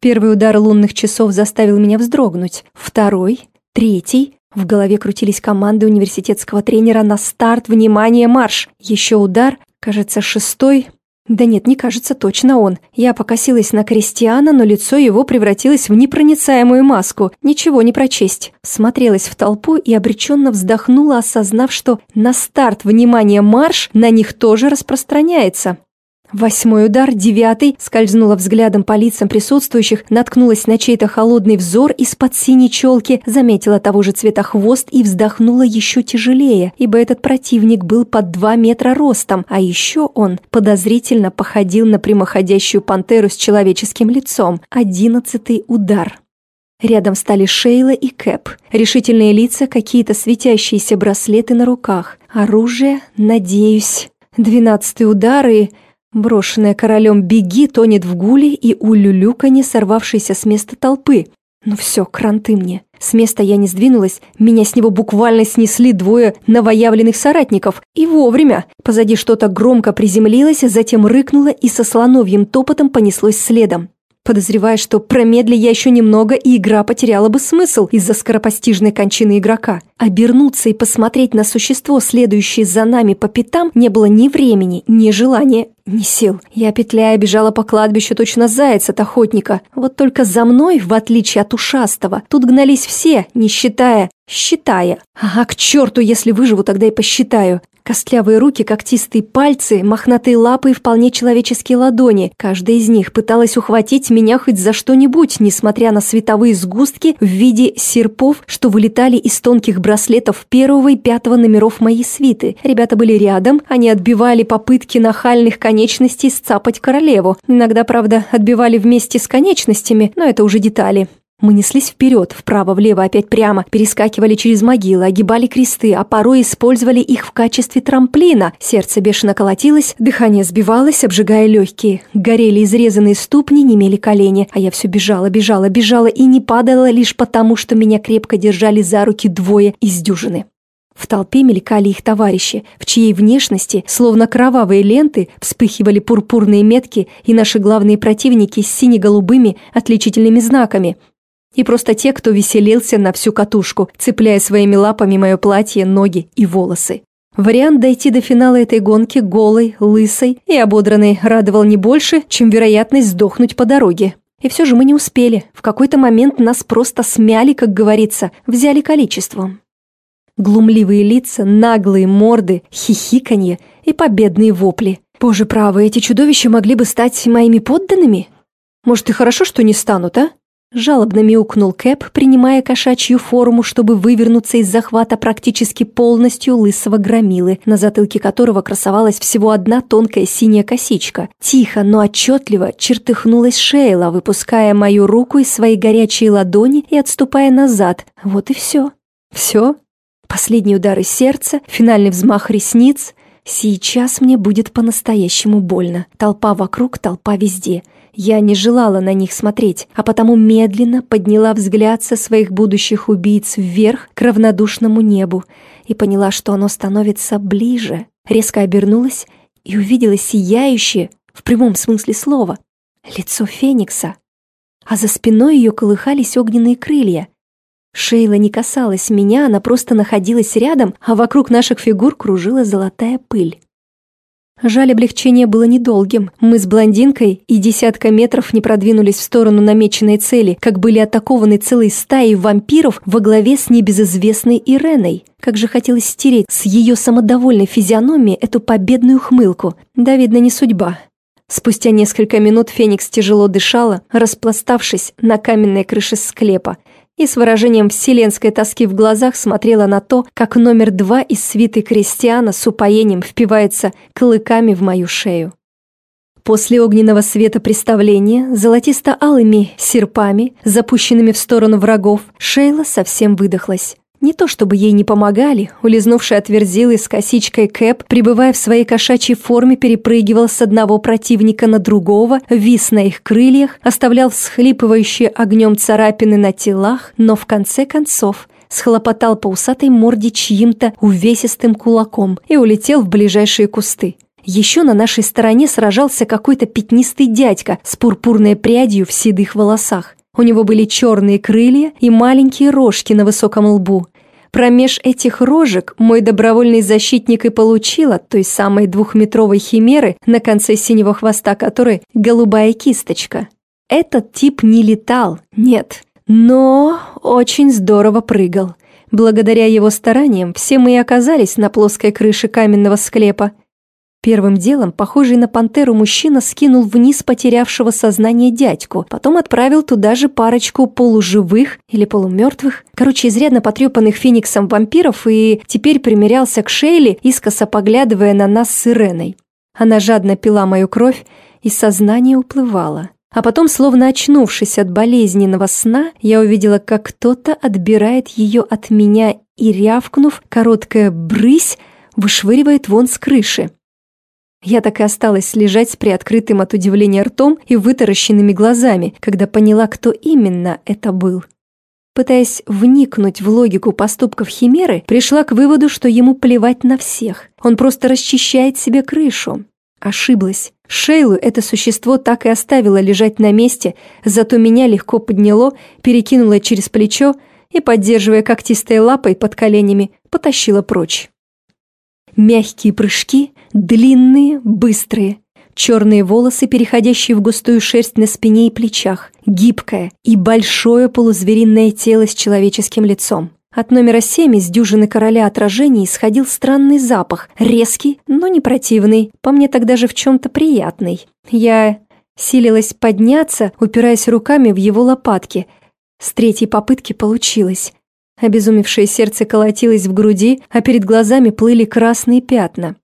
Первый удар лунных часов заставил меня вздрогнуть. Второй, третий. В голове крутились команды университетского тренера на старт, внимание, марш. Еще удар, кажется, шестой. Да нет, не кажется, точно он. Я покосилась на Кристиана, но лицо его превратилось в непроницаемую маску. Ничего не прочесть. Смотрелась в толпу и обреченно вздохнула, осознав, что на старт, внимание, марш на них тоже распространяется. Восьмой удар, девятый, скользнула взглядом по лицам присутствующих, наткнулась на чей-то холодный взор из-под синей челки, заметила того же цвета хвост и вздохнула еще тяжелее, ибо этот противник был под два метра ростом, а еще он подозрительно походил на прямоходящую пантеру с человеческим лицом. Одиннадцатый удар. Рядом стали Шейла и Кэп. Решительные лица, какие-то светящиеся браслеты на руках. Оружие, надеюсь. Двенадцатый удар и... Брошенная королем «Беги» тонет в гуле и улюлюканье, сорвавшейся с места толпы. Ну все, кранты мне. С места я не сдвинулась, меня с него буквально снесли двое новоявленных соратников. И вовремя. Позади что-то громко приземлилось, затем рыкнуло и со слоновьим топотом понеслось следом. Подозревая, что промедли я еще немного, и игра потеряла бы смысл из-за скоропостижной кончины игрока. Обернуться и посмотреть на существо, следующее за нами по пятам, не было ни времени, ни желания, ни сил. Я, петляя, бежала по кладбищу точно заяц от охотника. Вот только за мной, в отличие от ушастого, тут гнались все, не считая, считая. Ага, к черту, если выживу, тогда и посчитаю. Костлявые руки, когтистые пальцы, мохнатые лапы и вполне человеческие ладони. Каждая из них пыталась ухватить меня хоть за что-нибудь, несмотря на световые сгустки в виде серпов, что вылетали из тонких браслетов первого и пятого номеров моей свиты. Ребята были рядом, они отбивали попытки нахальных конечностей сцапать королеву. Иногда, правда, отбивали вместе с конечностями, но это уже детали. Мы неслись вперед, вправо-влево, опять прямо, перескакивали через могилы, огибали кресты, а порой использовали их в качестве трамплина. Сердце бешено колотилось, дыхание сбивалось, обжигая легкие. Горели изрезанные ступни, немели колени, а я все бежала, бежала, бежала и не падала лишь потому, что меня крепко держали за руки двое из дюжины. В толпе мелькали их товарищи, в чьей внешности, словно кровавые ленты, вспыхивали пурпурные метки и наши главные противники с сине-голубыми отличительными знаками – и просто те, кто веселился на всю катушку, цепляя своими лапами мое платье, ноги и волосы. Вариант дойти до финала этой гонки голой, лысой и ободранной радовал не больше, чем вероятность сдохнуть по дороге. И все же мы не успели. В какой-то момент нас просто смяли, как говорится, взяли количеством. Глумливые лица, наглые морды, хихиканье и победные вопли. Боже правый, эти чудовища могли бы стать моими подданными? Может, и хорошо, что не станут, а? Жалобно мяукнул Кэп, принимая кошачью форму, чтобы вывернуться из захвата практически полностью лысого громилы, на затылке которого красовалась всего одна тонкая синяя косичка. Тихо, но отчетливо чертыхнулась Шейла, выпуская мою руку из своей горячей ладони и отступая назад. Вот и все. Все? Последний удар из сердца, финальный взмах ресниц. Сейчас мне будет по-настоящему больно. Толпа вокруг, толпа везде — я не желала на них смотреть, а потому медленно подняла взгляд со своих будущих убийц вверх к равнодушному небу и поняла, что оно становится ближе. Резко обернулась и увидела сияющее, в прямом смысле слова, лицо Феникса. А за спиной ее колыхались огненные крылья. Шейла не касалась меня, она просто находилась рядом, а вокруг наших фигур кружила золотая пыль. Жаль, облегчение было недолгим. Мы с блондинкой и десятка метров не продвинулись в сторону намеченной цели, как были атакованы целой стаей вампиров во главе с небезызвестной Иреной. Как же хотелось стереть с ее самодовольной физиономии эту победную хмылку. Да, видно, не судьба. Спустя несколько минут Феникс тяжело дышала, распластавшись на каменной крыше склепа, и с выражением вселенской тоски в глазах смотрела на то, как номер два из свиты крестьяна с упоением впивается клыками в мою шею. После огненного света представления, золотисто-алыми серпами, запущенными в сторону врагов, Шейла совсем выдохлась. Не то чтобы ей не помогали, улизнувший от верзилы с косичкой Кэп, пребывая в своей кошачьей форме, перепрыгивал с одного противника на другого, вис на их крыльях, оставлял всхлипывающие огнем царапины на телах, но в конце концов схлопотал по усатой морде чьим-то увесистым кулаком и улетел в ближайшие кусты. Еще на нашей стороне сражался какой-то пятнистый дядька с пурпурной прядью в седых волосах. У него были черные крылья и маленькие рожки на высоком лбу. Промеж этих рожек мой добровольный защитник и получил от той самой двухметровой химеры, на конце синего хвоста которой голубая кисточка. Этот тип не летал, нет, но очень здорово прыгал. Благодаря его стараниям все мы и оказались на плоской крыше каменного склепа. Первым делом, похожий на пантеру мужчина скинул вниз потерявшего сознание дядьку, потом отправил туда же парочку полуживых или полумертвых, короче, изрядно потрепанных фениксом вампиров и теперь примерялся к Шейли, искоса поглядывая на нас с Иреной. Она жадно пила мою кровь, и сознание уплывало. А потом, словно очнувшись от болезненного сна, я увидела, как кто-то отбирает ее от меня и, рявкнув, короткая брысь, вышвыривает вон с крыши. Я так и осталась лежать с приоткрытым от удивления ртом и вытаращенными глазами, когда поняла, кто именно это был. Пытаясь вникнуть в логику поступков Химеры, пришла к выводу, что ему плевать на всех. Он просто расчищает себе крышу. Ошиблась. Шейлу это существо так и оставило лежать на месте, зато меня легко подняло, перекинуло через плечо и, поддерживая когтистой лапой под коленями, потащило прочь. Мягкие прыжки, длинные, быстрые. Черные волосы, переходящие в густую шерсть на спине и плечах. Гибкое и большое полузвериное тело с человеческим лицом. От номера семь из дюжины короля отражений исходил странный запах, резкий, но не противный, по мне тогда же в чем-то приятный. Я силилась подняться, упираясь руками в его лопатки. С третьей попытки получилось. Обезумевшее сердце колотилось в груди, а перед глазами плыли красные пятна.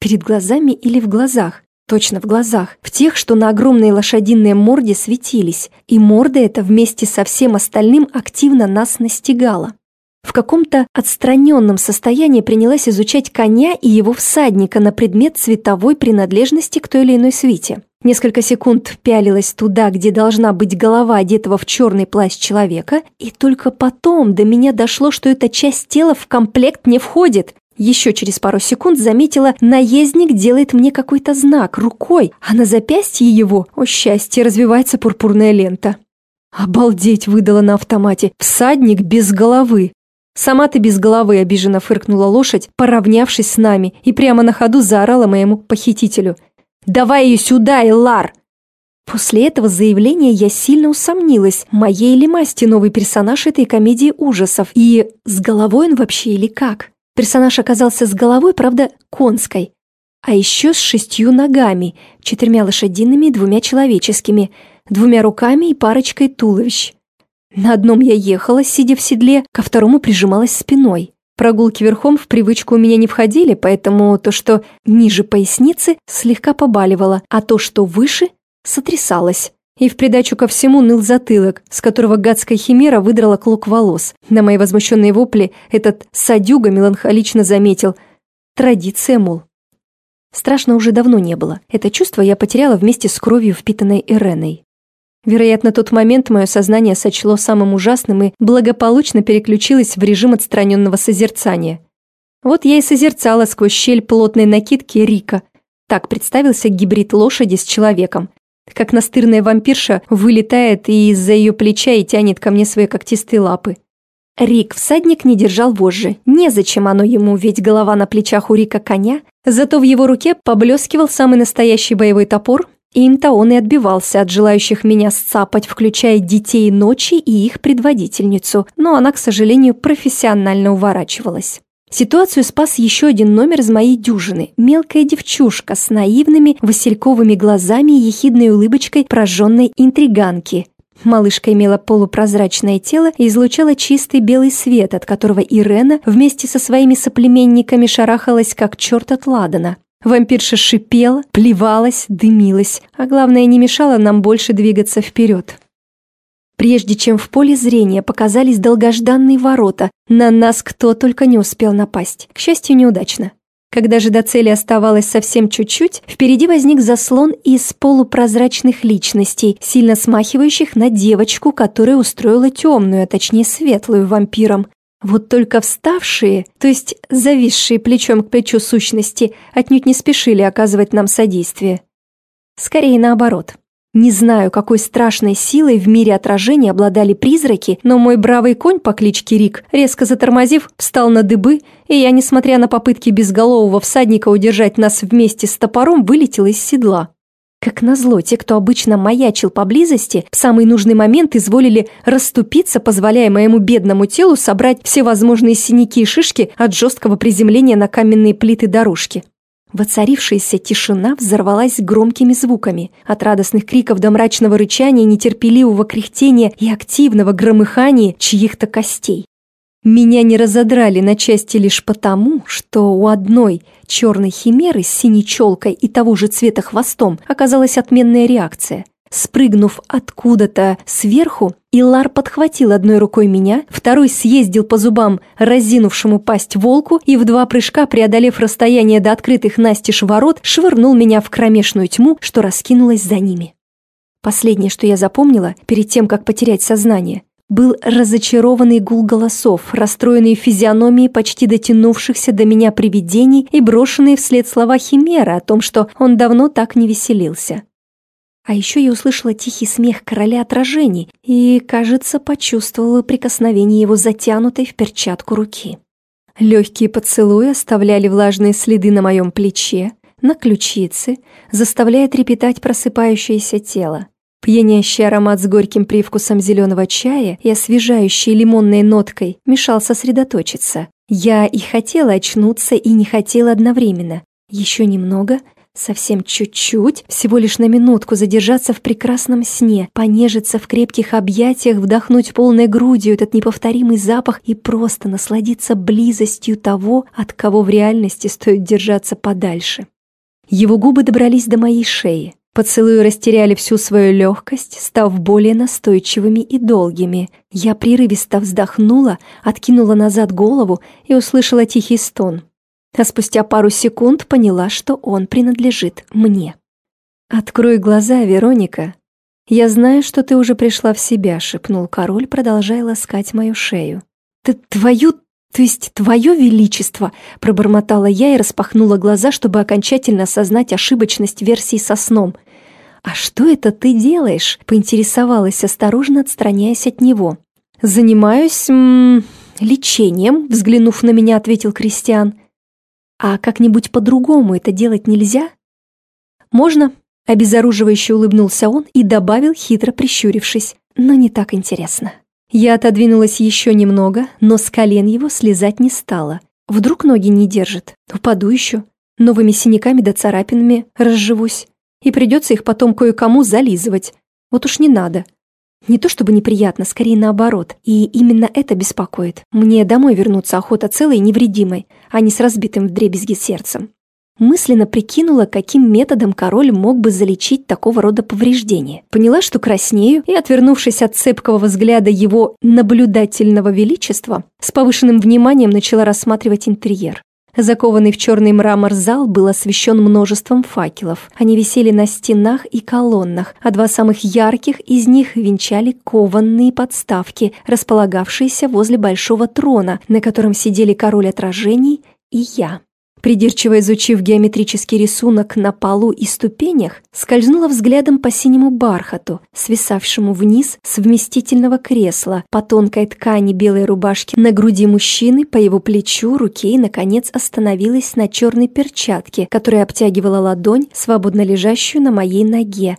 Перед глазами или в глазах? Точно в глазах, в тех, что на огромной лошадиной морде светились, и морда эта вместе со всем остальным активно нас настигала. В каком-то отстраненном состоянии принялась изучать коня и его всадника на предмет цветовой принадлежности к той или иной свите. Несколько секунд пялилась туда, где должна быть голова одетого в черный плащ человека, и только потом до меня дошло, что эта часть тела в комплект не входит. Еще через пару секунд заметила, наездник делает мне какой-то знак рукой, а на запястье его, о счастье, развивается пурпурная лента. «Обалдеть!» — выдала на автомате. «Всадник без головы!» «Сама ты без головы!» — обиженно фыркнула лошадь, поравнявшись с нами, и прямо на ходу заорала моему похитителю — Давай ее сюда, Эллар!» После этого заявления я сильно усомнилась, моей ли масти новый персонаж этой комедии ужасов, и с головой он вообще или как. Персонаж оказался с головой, правда, конской, а еще с шестью ногами, четырьмя лошадиными и двумя человеческими, двумя руками и парочкой туловищ. На одном я ехала, сидя в седле, ко второму прижималась спиной. Прогулки верхом в привычку у меня не входили, поэтому то, что ниже поясницы, слегка побаливало, а то, что выше, сотрясалось. И в придачу ко всему ныл затылок, с которого гадская химера выдрала клок волос. На мои возмущенные вопли этот садюга меланхолично заметил. Традиция, мол. Страшно уже давно не было. Это чувство я потеряла вместе с кровью, впитанной Иреной. Вероятно, тот момент мое сознание сочло самым ужасным и благополучно переключилось в режим отстраненного созерцания. Вот я и созерцала сквозь щель плотной накидки Рика. Так представился гибрид лошади с человеком. Как настырная вампирша вылетает и из-за ее плеча и тянет ко мне свои когтистые лапы. Рик всадник не держал вожжи. Незачем оно ему, ведь голова на плечах у Рика коня. Зато в его руке поблескивал самый настоящий боевой топор, им-то он и отбивался от желающих меня сцапать, включая детей ночи и их предводительницу, но она, к сожалению, профессионально уворачивалась. Ситуацию спас еще один номер из моей дюжины. Мелкая девчушка с наивными васильковыми глазами и ехидной улыбочкой прожженной интриганки. Малышка имела полупрозрачное тело и излучала чистый белый свет, от которого Ирена вместе со своими соплеменниками шарахалась, как черт от ладана. Вампирша шипела, плевалась, дымилась, а главное, не мешала нам больше двигаться вперед. Прежде чем в поле зрения показались долгожданные ворота, на нас кто только не успел напасть. К счастью, неудачно. Когда же до цели оставалось совсем чуть-чуть, впереди возник заслон из полупрозрачных личностей, сильно смахивающих на девочку, которая устроила темную, а точнее светлую вампиром. Вот только вставшие, то есть зависшие плечом к плечу сущности, отнюдь не спешили оказывать нам содействие. Скорее наоборот. Не знаю, какой страшной силой в мире отражений обладали призраки, но мой бравый конь по кличке Рик, резко затормозив, встал на дыбы, и я, несмотря на попытки безголового всадника удержать нас вместе с топором, вылетел из седла. Как назло, те, кто обычно маячил поблизости, в самый нужный момент изволили расступиться, позволяя моему бедному телу собрать все возможные синяки и шишки от жесткого приземления на каменные плиты дорожки. Воцарившаяся тишина взорвалась громкими звуками, от радостных криков до мрачного рычания, нетерпеливого кряхтения и активного громыхания чьих-то костей. Меня не разодрали на части лишь потому, что у одной черной химеры с синей челкой и того же цвета хвостом оказалась отменная реакция. Спрыгнув откуда-то сверху, Илар подхватил одной рукой меня, второй съездил по зубам разинувшему пасть волку и в два прыжка, преодолев расстояние до открытых настежь ворот, швырнул меня в кромешную тьму, что раскинулась за ними. Последнее, что я запомнила, перед тем, как потерять сознание, был разочарованный гул голосов, расстроенные физиономии почти дотянувшихся до меня привидений и брошенные вслед слова Химера о том, что он давно так не веселился. А еще я услышала тихий смех короля отражений и, кажется, почувствовала прикосновение его затянутой в перчатку руки. Легкие поцелуи оставляли влажные следы на моем плече, на ключице, заставляя трепетать просыпающееся тело. Пьянящий аромат с горьким привкусом зеленого чая и освежающей лимонной ноткой мешал сосредоточиться. Я и хотела очнуться, и не хотела одновременно. Еще немного, совсем чуть-чуть, всего лишь на минутку задержаться в прекрасном сне, понежиться в крепких объятиях, вдохнуть полной грудью этот неповторимый запах и просто насладиться близостью того, от кого в реальности стоит держаться подальше. Его губы добрались до моей шеи. Поцелуи растеряли всю свою легкость, став более настойчивыми и долгими. Я прерывисто вздохнула, откинула назад голову и услышала тихий стон. А спустя пару секунд поняла, что он принадлежит мне. «Открой глаза, Вероника. Я знаю, что ты уже пришла в себя», — шепнул король, продолжая ласкать мою шею. «Ты твою «То есть твое величество!» – пробормотала я и распахнула глаза, чтобы окончательно осознать ошибочность версии со сном. «А что это ты делаешь?» – поинтересовалась, осторожно отстраняясь от него. «Занимаюсь... М -м, лечением», – взглянув на меня, ответил Кристиан. «А как-нибудь по-другому это делать нельзя?» «Можно», – обезоруживающе улыбнулся он и добавил, хитро прищурившись. «Но не так интересно». Я отодвинулась еще немного, но с колен его слезать не стала. Вдруг ноги не держат, упаду еще, новыми синяками да царапинами разживусь, и придется их потом кое-кому зализывать. Вот уж не надо. Не то чтобы неприятно, скорее наоборот. И именно это беспокоит. Мне домой вернуться охота целой и невредимой, а не с разбитым вдребезги сердцем мысленно прикинула, каким методом король мог бы залечить такого рода повреждения. Поняла, что краснею, и, отвернувшись от цепкого взгляда его наблюдательного величества, с повышенным вниманием начала рассматривать интерьер. Закованный в черный мрамор зал был освещен множеством факелов. Они висели на стенах и колоннах, а два самых ярких из них венчали кованные подставки, располагавшиеся возле большого трона, на котором сидели король отражений и я. Придирчиво изучив геометрический рисунок на полу и ступенях, скользнула взглядом по синему бархату, свисавшему вниз с вместительного кресла, по тонкой ткани белой рубашки на груди мужчины, по его плечу, руке и, наконец, остановилась на черной перчатке, которая обтягивала ладонь, свободно лежащую на моей ноге,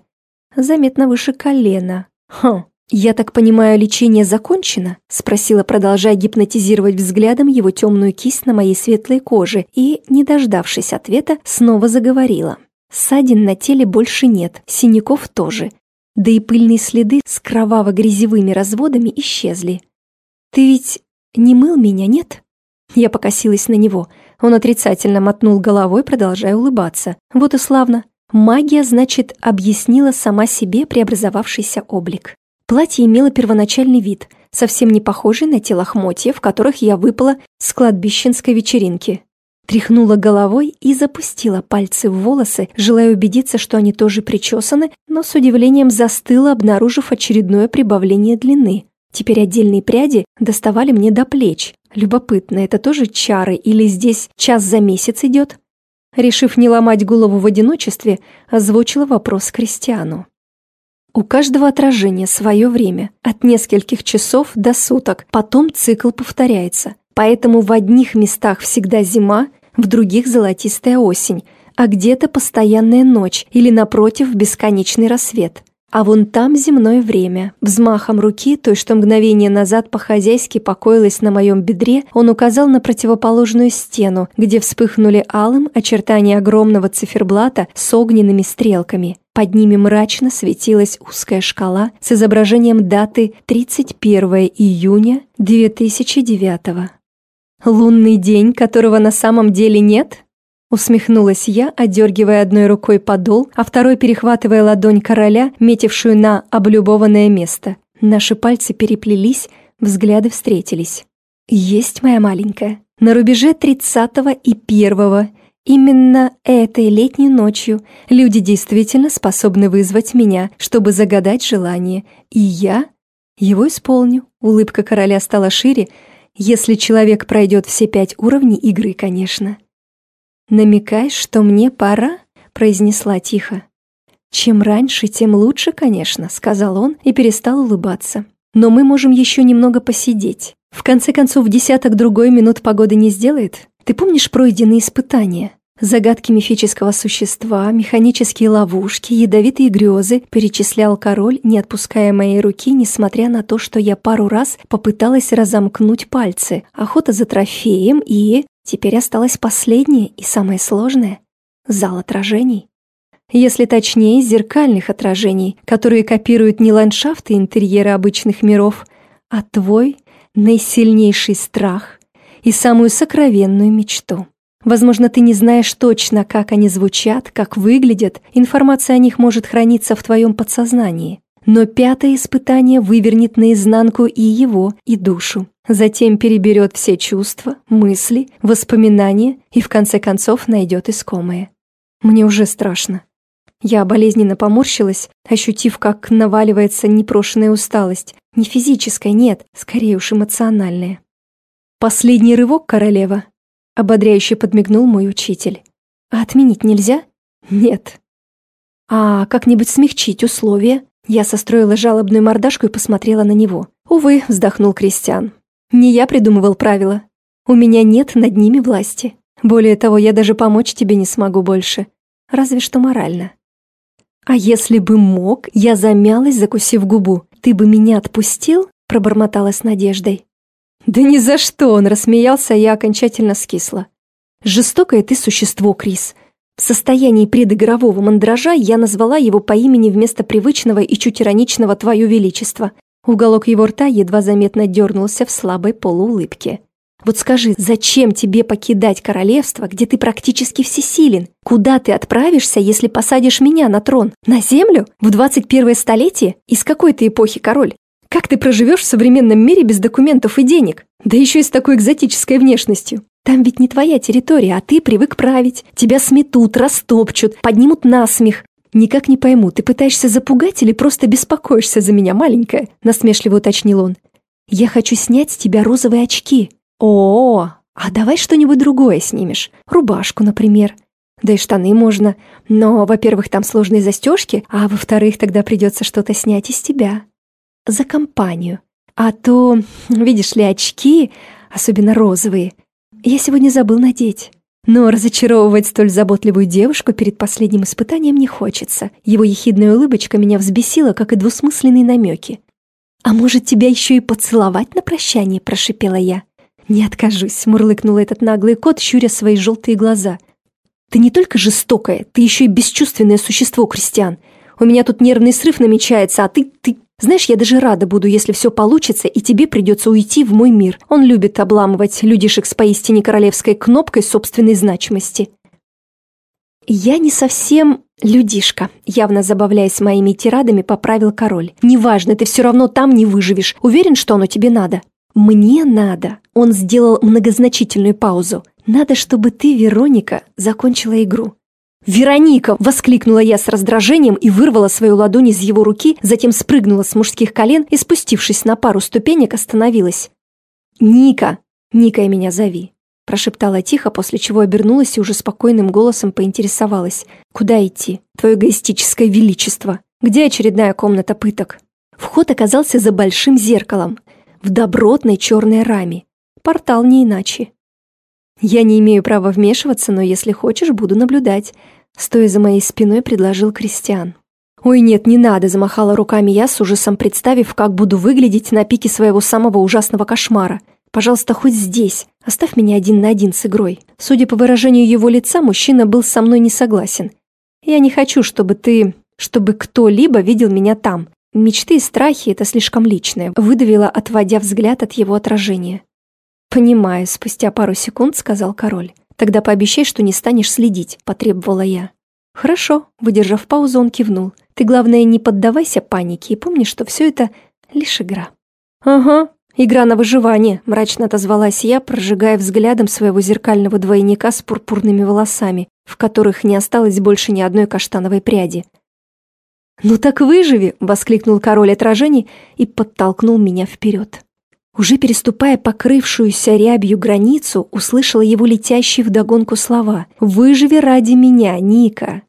заметно выше колена. Хм, «Я так понимаю, лечение закончено?» — спросила, продолжая гипнотизировать взглядом его темную кисть на моей светлой коже и, не дождавшись ответа, снова заговорила. Ссадин на теле больше нет, синяков тоже. Да и пыльные следы с кроваво-грязевыми разводами исчезли. «Ты ведь не мыл меня, нет?» Я покосилась на него. Он отрицательно мотнул головой, продолжая улыбаться. «Вот и славно. Магия, значит, объяснила сама себе преобразовавшийся облик. Платье имело первоначальный вид, совсем не похожий на те лохмотья, в которых я выпала с кладбищенской вечеринки. Тряхнула головой и запустила пальцы в волосы, желая убедиться, что они тоже причесаны, но с удивлением застыла, обнаружив очередное прибавление длины. Теперь отдельные пряди доставали мне до плеч, Любопытно, это тоже чары или здесь час за месяц идет? Решив не ломать голову в одиночестве, озвучила вопрос Кристиану. У каждого отражения свое время, от нескольких часов до суток, потом цикл повторяется. Поэтому в одних местах всегда зима, в других золотистая осень, а где-то постоянная ночь или, напротив, бесконечный рассвет. А вон там земное время. Взмахом руки, той, что мгновение назад по-хозяйски покоилась на моем бедре, он указал на противоположную стену, где вспыхнули алым очертания огромного циферблата с огненными стрелками. Под ними мрачно светилась узкая шкала с изображением даты 31 июня 2009 «Лунный день, которого на самом деле нет?» Усмехнулась я, одергивая одной рукой подол, а второй перехватывая ладонь короля, метившую на облюбованное место. Наши пальцы переплелись, взгляды встретились. «Есть моя маленькая. На рубеже тридцатого и первого. Именно этой летней ночью люди действительно способны вызвать меня, чтобы загадать желание. И я его исполню». Улыбка короля стала шире, если человек пройдет все пять уровней игры, конечно. «Намекаешь, что мне пора?» — произнесла тихо. «Чем раньше, тем лучше, конечно», — сказал он и перестал улыбаться. «Но мы можем еще немного посидеть. В конце концов, десяток другой минут погоды не сделает. Ты помнишь пройденные испытания?» Загадки мифического существа, механические ловушки, ядовитые грезы перечислял король, не отпуская моей руки, несмотря на то, что я пару раз попыталась разомкнуть пальцы. Охота за трофеем и... Теперь осталось последнее и самое сложное — зал отражений. Если точнее, зеркальных отражений, которые копируют не ландшафты интерьера обычных миров, а твой наисильнейший страх и самую сокровенную мечту. Возможно, ты не знаешь точно, как они звучат, как выглядят, информация о них может храниться в твоем подсознании. Но пятое испытание вывернет наизнанку и его, и душу. Затем переберет все чувства, мысли, воспоминания и в конце концов найдет искомое. Мне уже страшно. Я болезненно поморщилась, ощутив, как наваливается непрошенная усталость. Не физическая, нет, скорее уж эмоциональная. «Последний рывок, королева!» — ободряюще подмигнул мой учитель. «А отменить нельзя?» «Нет». «А как-нибудь смягчить условия?» Я состроила жалобную мордашку и посмотрела на него. «Увы», — вздохнул Кристиан. «Не я придумывал правила. У меня нет над ними власти. Более того, я даже помочь тебе не смогу больше. Разве что морально». «А если бы мог?» Я замялась, закусив губу. «Ты бы меня отпустил?» Пробормотала с надеждой. «Да ни за что!» Он рассмеялся, а я окончательно скисла. «Жестокое ты существо, Крис. В состоянии предыгрового мандража я назвала его по имени вместо привычного и чуть ироничного «Твое Величество». Уголок его рта едва заметно дернулся в слабой полуулыбке. «Вот скажи, зачем тебе покидать королевство, где ты практически всесилен? Куда ты отправишься, если посадишь меня на трон? На землю? В 21 столетие? Из какой ты эпохи король? Как ты проживешь в современном мире без документов и денег? Да еще и с такой экзотической внешностью. Там ведь не твоя территория, а ты привык править. Тебя сметут, растопчут, поднимут насмех. Никак не пойму, ты пытаешься запугать или просто беспокоишься за меня, маленькая?» Насмешливо уточнил он. «Я хочу снять с тебя розовые очки». «О, а давай что-нибудь другое снимешь. Рубашку, например. Да и штаны можно. Но, во-первых, там сложные застежки, а во-вторых, тогда придется что-то снять из тебя. За компанию. А то, видишь ли, очки, особенно розовые, я сегодня забыл надеть. Но разочаровывать столь заботливую девушку перед последним испытанием не хочется. Его ехидная улыбочка меня взбесила, как и двусмысленные намеки. «А может, тебя еще и поцеловать на прощание?» – прошипела я. «Не откажусь», – мурлыкнул этот наглый кот, щуря свои желтые глаза. «Ты не только жестокая, ты еще и бесчувственное существо, Кристиан. У меня тут нервный срыв намечается, а ты... ты... Знаешь, я даже рада буду, если все получится, и тебе придется уйти в мой мир. Он любит обламывать людишек с поистине королевской кнопкой собственной значимости. Я не совсем людишка, явно забавляясь моими тирадами, поправил король. Неважно, ты все равно там не выживешь. Уверен, что оно тебе надо? Мне надо. Он сделал многозначительную паузу. Надо, чтобы ты, Вероника, закончила игру. «Вероника!» – воскликнула я с раздражением и вырвала свою ладонь из его руки, затем спрыгнула с мужских колен и, спустившись на пару ступенек, остановилась. «Ника!» «Никой меня зови», — прошептала тихо, после чего обернулась и уже спокойным голосом поинтересовалась. «Куда идти? Твое эгоистическое величество! Где очередная комната пыток?» Вход оказался за большим зеркалом, в добротной черной раме. Портал не иначе. «Я не имею права вмешиваться, но если хочешь, буду наблюдать», — стоя за моей спиной, предложил Кристиан. «Ой, нет, не надо», — замахала руками я, с ужасом представив, как буду выглядеть на пике своего самого ужасного кошмара. «Пожалуйста, хоть здесь. Оставь меня один на один с игрой». Судя по выражению его лица, мужчина был со мной не согласен. «Я не хочу, чтобы ты... чтобы кто-либо видел меня там. Мечты и страхи — это слишком личное», — выдавила, отводя взгляд от его отражения. «Понимаю», — спустя пару секунд сказал король. «Тогда пообещай, что не станешь следить», — потребовала я. «Хорошо», — выдержав паузу, он кивнул. «Ты, главное, не поддавайся панике и помни, что все это лишь игра». «Ага, игра на выживание», — мрачно отозвалась я, прожигая взглядом своего зеркального двойника с пурпурными волосами, в которых не осталось больше ни одной каштановой пряди. «Ну так выживи!» — воскликнул король отражений и подтолкнул меня вперед. Уже переступая покрывшуюся рябью границу, услышала его летящие вдогонку слова «Выживи ради меня, Ника!»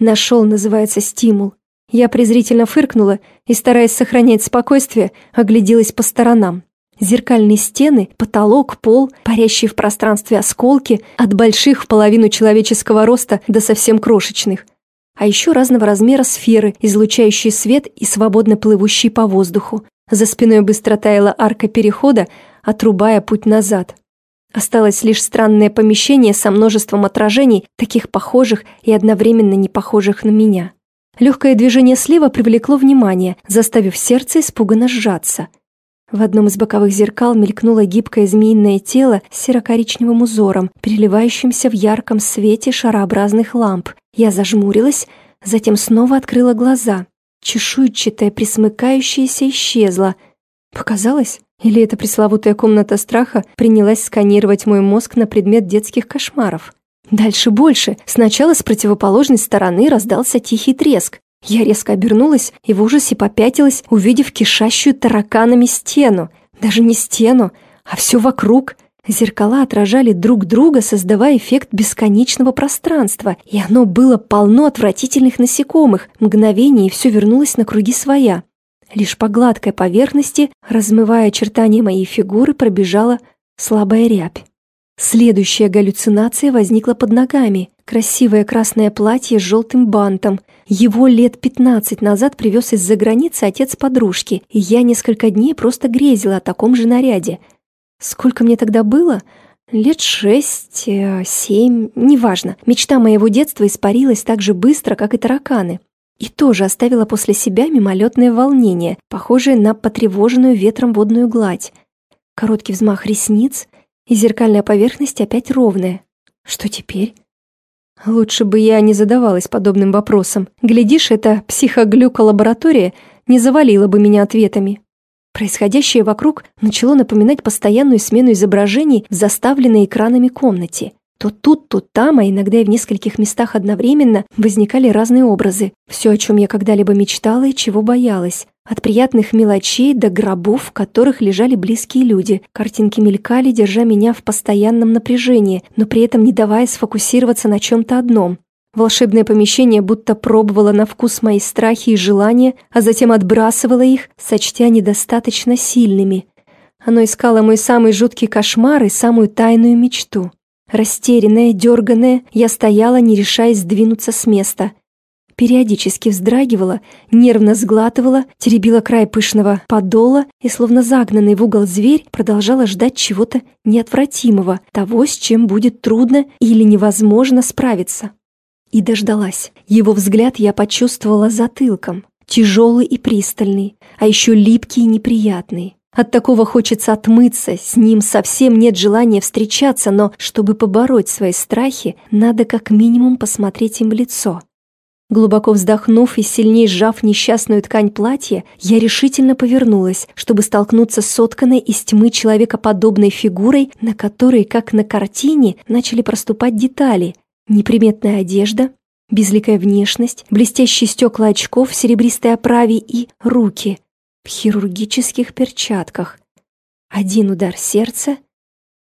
Нашел, называется, стимул. Я презрительно фыркнула и, стараясь сохранять спокойствие, огляделась по сторонам. Зеркальные стены, потолок, пол, парящие в пространстве осколки, от больших в половину человеческого роста до совсем крошечных. А еще разного размера сферы, излучающие свет и свободно плывущие по воздуху. За спиной быстро таяла арка перехода, отрубая путь назад. Осталось лишь странное помещение со множеством отражений, таких похожих и одновременно не похожих на меня. Легкое движение слева привлекло внимание, заставив сердце испуганно сжаться. В одном из боковых зеркал мелькнуло гибкое змеиное тело с серо-коричневым узором, переливающимся в ярком свете шарообразных ламп. Я зажмурилась, затем снова открыла глаза чешуйчатая, присмыкающаяся исчезла. Показалось? Или эта пресловутая комната страха принялась сканировать мой мозг на предмет детских кошмаров? Дальше больше. Сначала с противоположной стороны раздался тихий треск. Я резко обернулась и в ужасе попятилась, увидев кишащую тараканами стену. Даже не стену, а все вокруг. Зеркала отражали друг друга, создавая эффект бесконечного пространства, и оно было полно отвратительных насекомых. Мгновение, и все вернулось на круги своя. Лишь по гладкой поверхности, размывая очертания моей фигуры, пробежала слабая рябь. Следующая галлюцинация возникла под ногами. Красивое красное платье с желтым бантом. Его лет пятнадцать назад привез из-за границы отец подружки, и я несколько дней просто грезила о таком же наряде – Сколько мне тогда было? Лет шесть, э, семь, неважно. Мечта моего детства испарилась так же быстро, как и тараканы. И тоже оставила после себя мимолетное волнение, похожее на потревоженную ветром водную гладь. Короткий взмах ресниц, и зеркальная поверхность опять ровная. Что теперь? Лучше бы я не задавалась подобным вопросом. Глядишь, эта психоглюка-лаборатория не завалила бы меня ответами. Происходящее вокруг начало напоминать постоянную смену изображений в заставленной экранами комнате. То тут, то там, а иногда и в нескольких местах одновременно возникали разные образы. Все, о чем я когда-либо мечтала и чего боялась. От приятных мелочей до гробов, в которых лежали близкие люди. Картинки мелькали, держа меня в постоянном напряжении, но при этом не давая сфокусироваться на чем-то одном. Волшебное помещение будто пробовало на вкус мои страхи и желания, а затем отбрасывало их, сочтя недостаточно сильными. Оно искало мой самый жуткий кошмар и самую тайную мечту. Растерянная, дерганная, я стояла, не решаясь сдвинуться с места. Периодически вздрагивала, нервно сглатывала, теребила край пышного подола и, словно загнанный в угол зверь, продолжала ждать чего-то неотвратимого, того, с чем будет трудно или невозможно справиться. И дождалась. Его взгляд я почувствовала затылком. Тяжелый и пристальный, а еще липкий и неприятный. От такого хочется отмыться, с ним совсем нет желания встречаться, но чтобы побороть свои страхи, надо как минимум посмотреть им в лицо. Глубоко вздохнув и сильнее сжав несчастную ткань платья, я решительно повернулась, чтобы столкнуться с сотканной из тьмы человекоподобной фигурой, на которой, как на картине, начали проступать детали, Неприметная одежда, безликая внешность, блестящие стекла очков в серебристой оправе и руки в хирургических перчатках. Один удар сердца,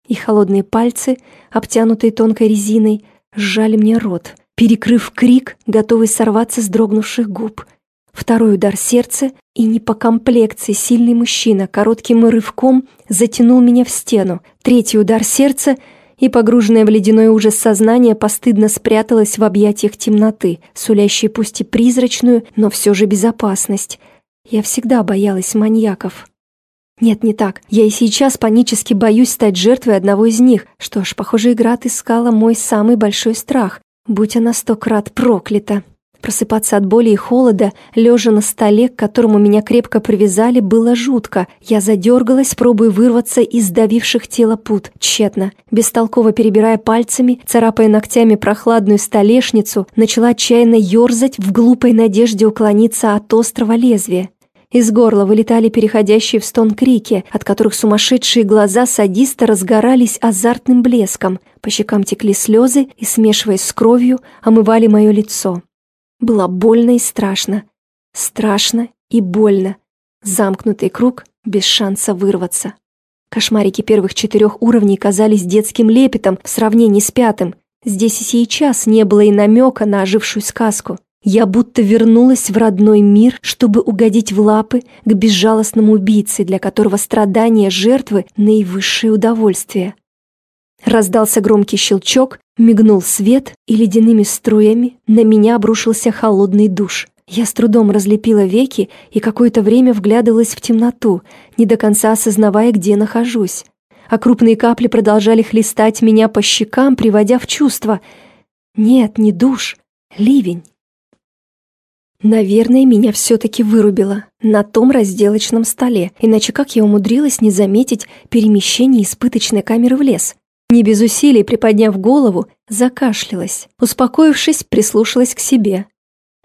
и холодные пальцы, обтянутые тонкой резиной, сжали мне рот, перекрыв крик, готовый сорваться с дрогнувших губ. Второй удар сердца, и не по комплекции сильный мужчина коротким рывком затянул меня в стену. Третий удар сердца, и погруженное в ледяной ужас сознание постыдно спряталось в объятиях темноты, сулящей пусть и призрачную, но все же безопасность. Я всегда боялась маньяков. Нет, не так. Я и сейчас панически боюсь стать жертвой одного из них. Что ж, похоже, игра отыскала мой самый большой страх. Будь она сто крат проклята. Просыпаться от боли и холода, лежа на столе, к которому меня крепко привязали, было жутко. Я задергалась, пробуя вырваться из давивших тело пут. Тщетно. Бестолково перебирая пальцами, царапая ногтями прохладную столешницу, начала отчаянно ерзать в глупой надежде уклониться от острого лезвия. Из горла вылетали переходящие в стон крики, от которых сумасшедшие глаза садиста разгорались азартным блеском. По щекам текли слезы и, смешиваясь с кровью, омывали мое лицо. Было больно и страшно. Страшно и больно. Замкнутый круг без шанса вырваться. Кошмарики первых четырех уровней казались детским лепетом в сравнении с пятым. Здесь и сейчас не было и намека на ожившую сказку. Я будто вернулась в родной мир, чтобы угодить в лапы к безжалостному убийце, для которого страдания жертвы — наивысшее удовольствие. Раздался громкий щелчок, мигнул свет, и ледяными струями на меня обрушился холодный душ. Я с трудом разлепила веки и какое-то время вглядывалась в темноту, не до конца осознавая, где нахожусь. А крупные капли продолжали хлестать меня по щекам, приводя в чувство. Нет, не душ, ливень. Наверное, меня все-таки вырубило на том разделочном столе, иначе как я умудрилась не заметить перемещение испыточной камеры в лес? Не без усилий, приподняв голову, закашлялась. Успокоившись, прислушалась к себе.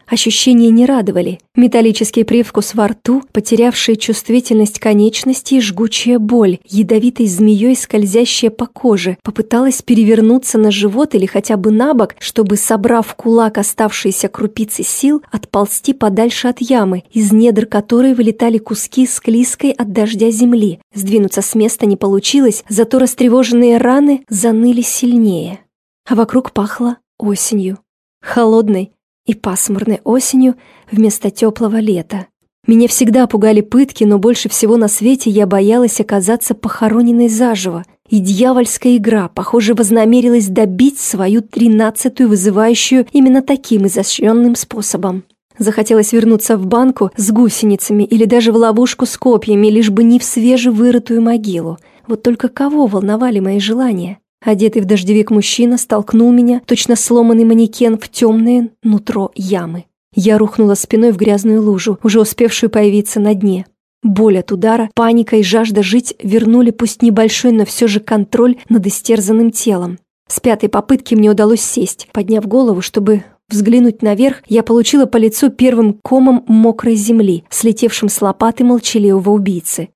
Ощущения не радовали. Металлический привкус во рту, потерявшая чувствительность конечностей, жгучая боль, ядовитой змеей, скользящая по коже. Попыталась перевернуться на живот или хотя бы на бок, чтобы, собрав в кулак оставшиеся крупицы сил, отползти подальше от ямы, из недр которой вылетали куски склизкой от дождя земли. Сдвинуться с места не получилось, зато растревоженные раны заныли сильнее. А вокруг пахло осенью. Холодной, и пасмурной осенью вместо теплого лета. Меня всегда пугали пытки, но больше всего на свете я боялась оказаться похороненной заживо. И дьявольская игра, похоже, вознамерилась добить свою тринадцатую, вызывающую именно таким изощренным способом. Захотелось вернуться в банку с гусеницами или даже в ловушку с копьями, лишь бы не в свежевырытую могилу. Вот только кого волновали мои желания? Одетый в дождевик мужчина столкнул меня, точно сломанный манекен, в темное нутро ямы. Я рухнула спиной в грязную лужу, уже успевшую появиться на дне. Боль от удара, паника и жажда жить вернули пусть небольшой, но все же контроль над истерзанным телом. С пятой попытки мне удалось сесть. Подняв голову, чтобы взглянуть наверх, я получила по лицу первым комом мокрой земли, слетевшим с лопаты молчаливого убийцы.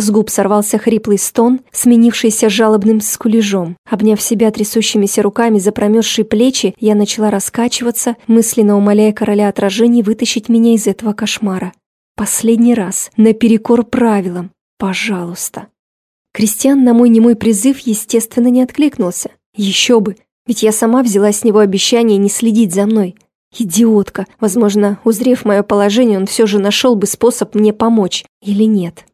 С губ сорвался хриплый стон, сменившийся жалобным скулежом. Обняв себя трясущимися руками за промерзшие плечи, я начала раскачиваться, мысленно умоляя короля отражений вытащить меня из этого кошмара. Последний раз, наперекор правилам. Пожалуйста. Кристиан на мой немой призыв, естественно, не откликнулся. Еще бы, ведь я сама взяла с него обещание не следить за мной. Идиотка. Возможно, узрев мое положение, он все же нашел бы способ мне помочь. Или нет.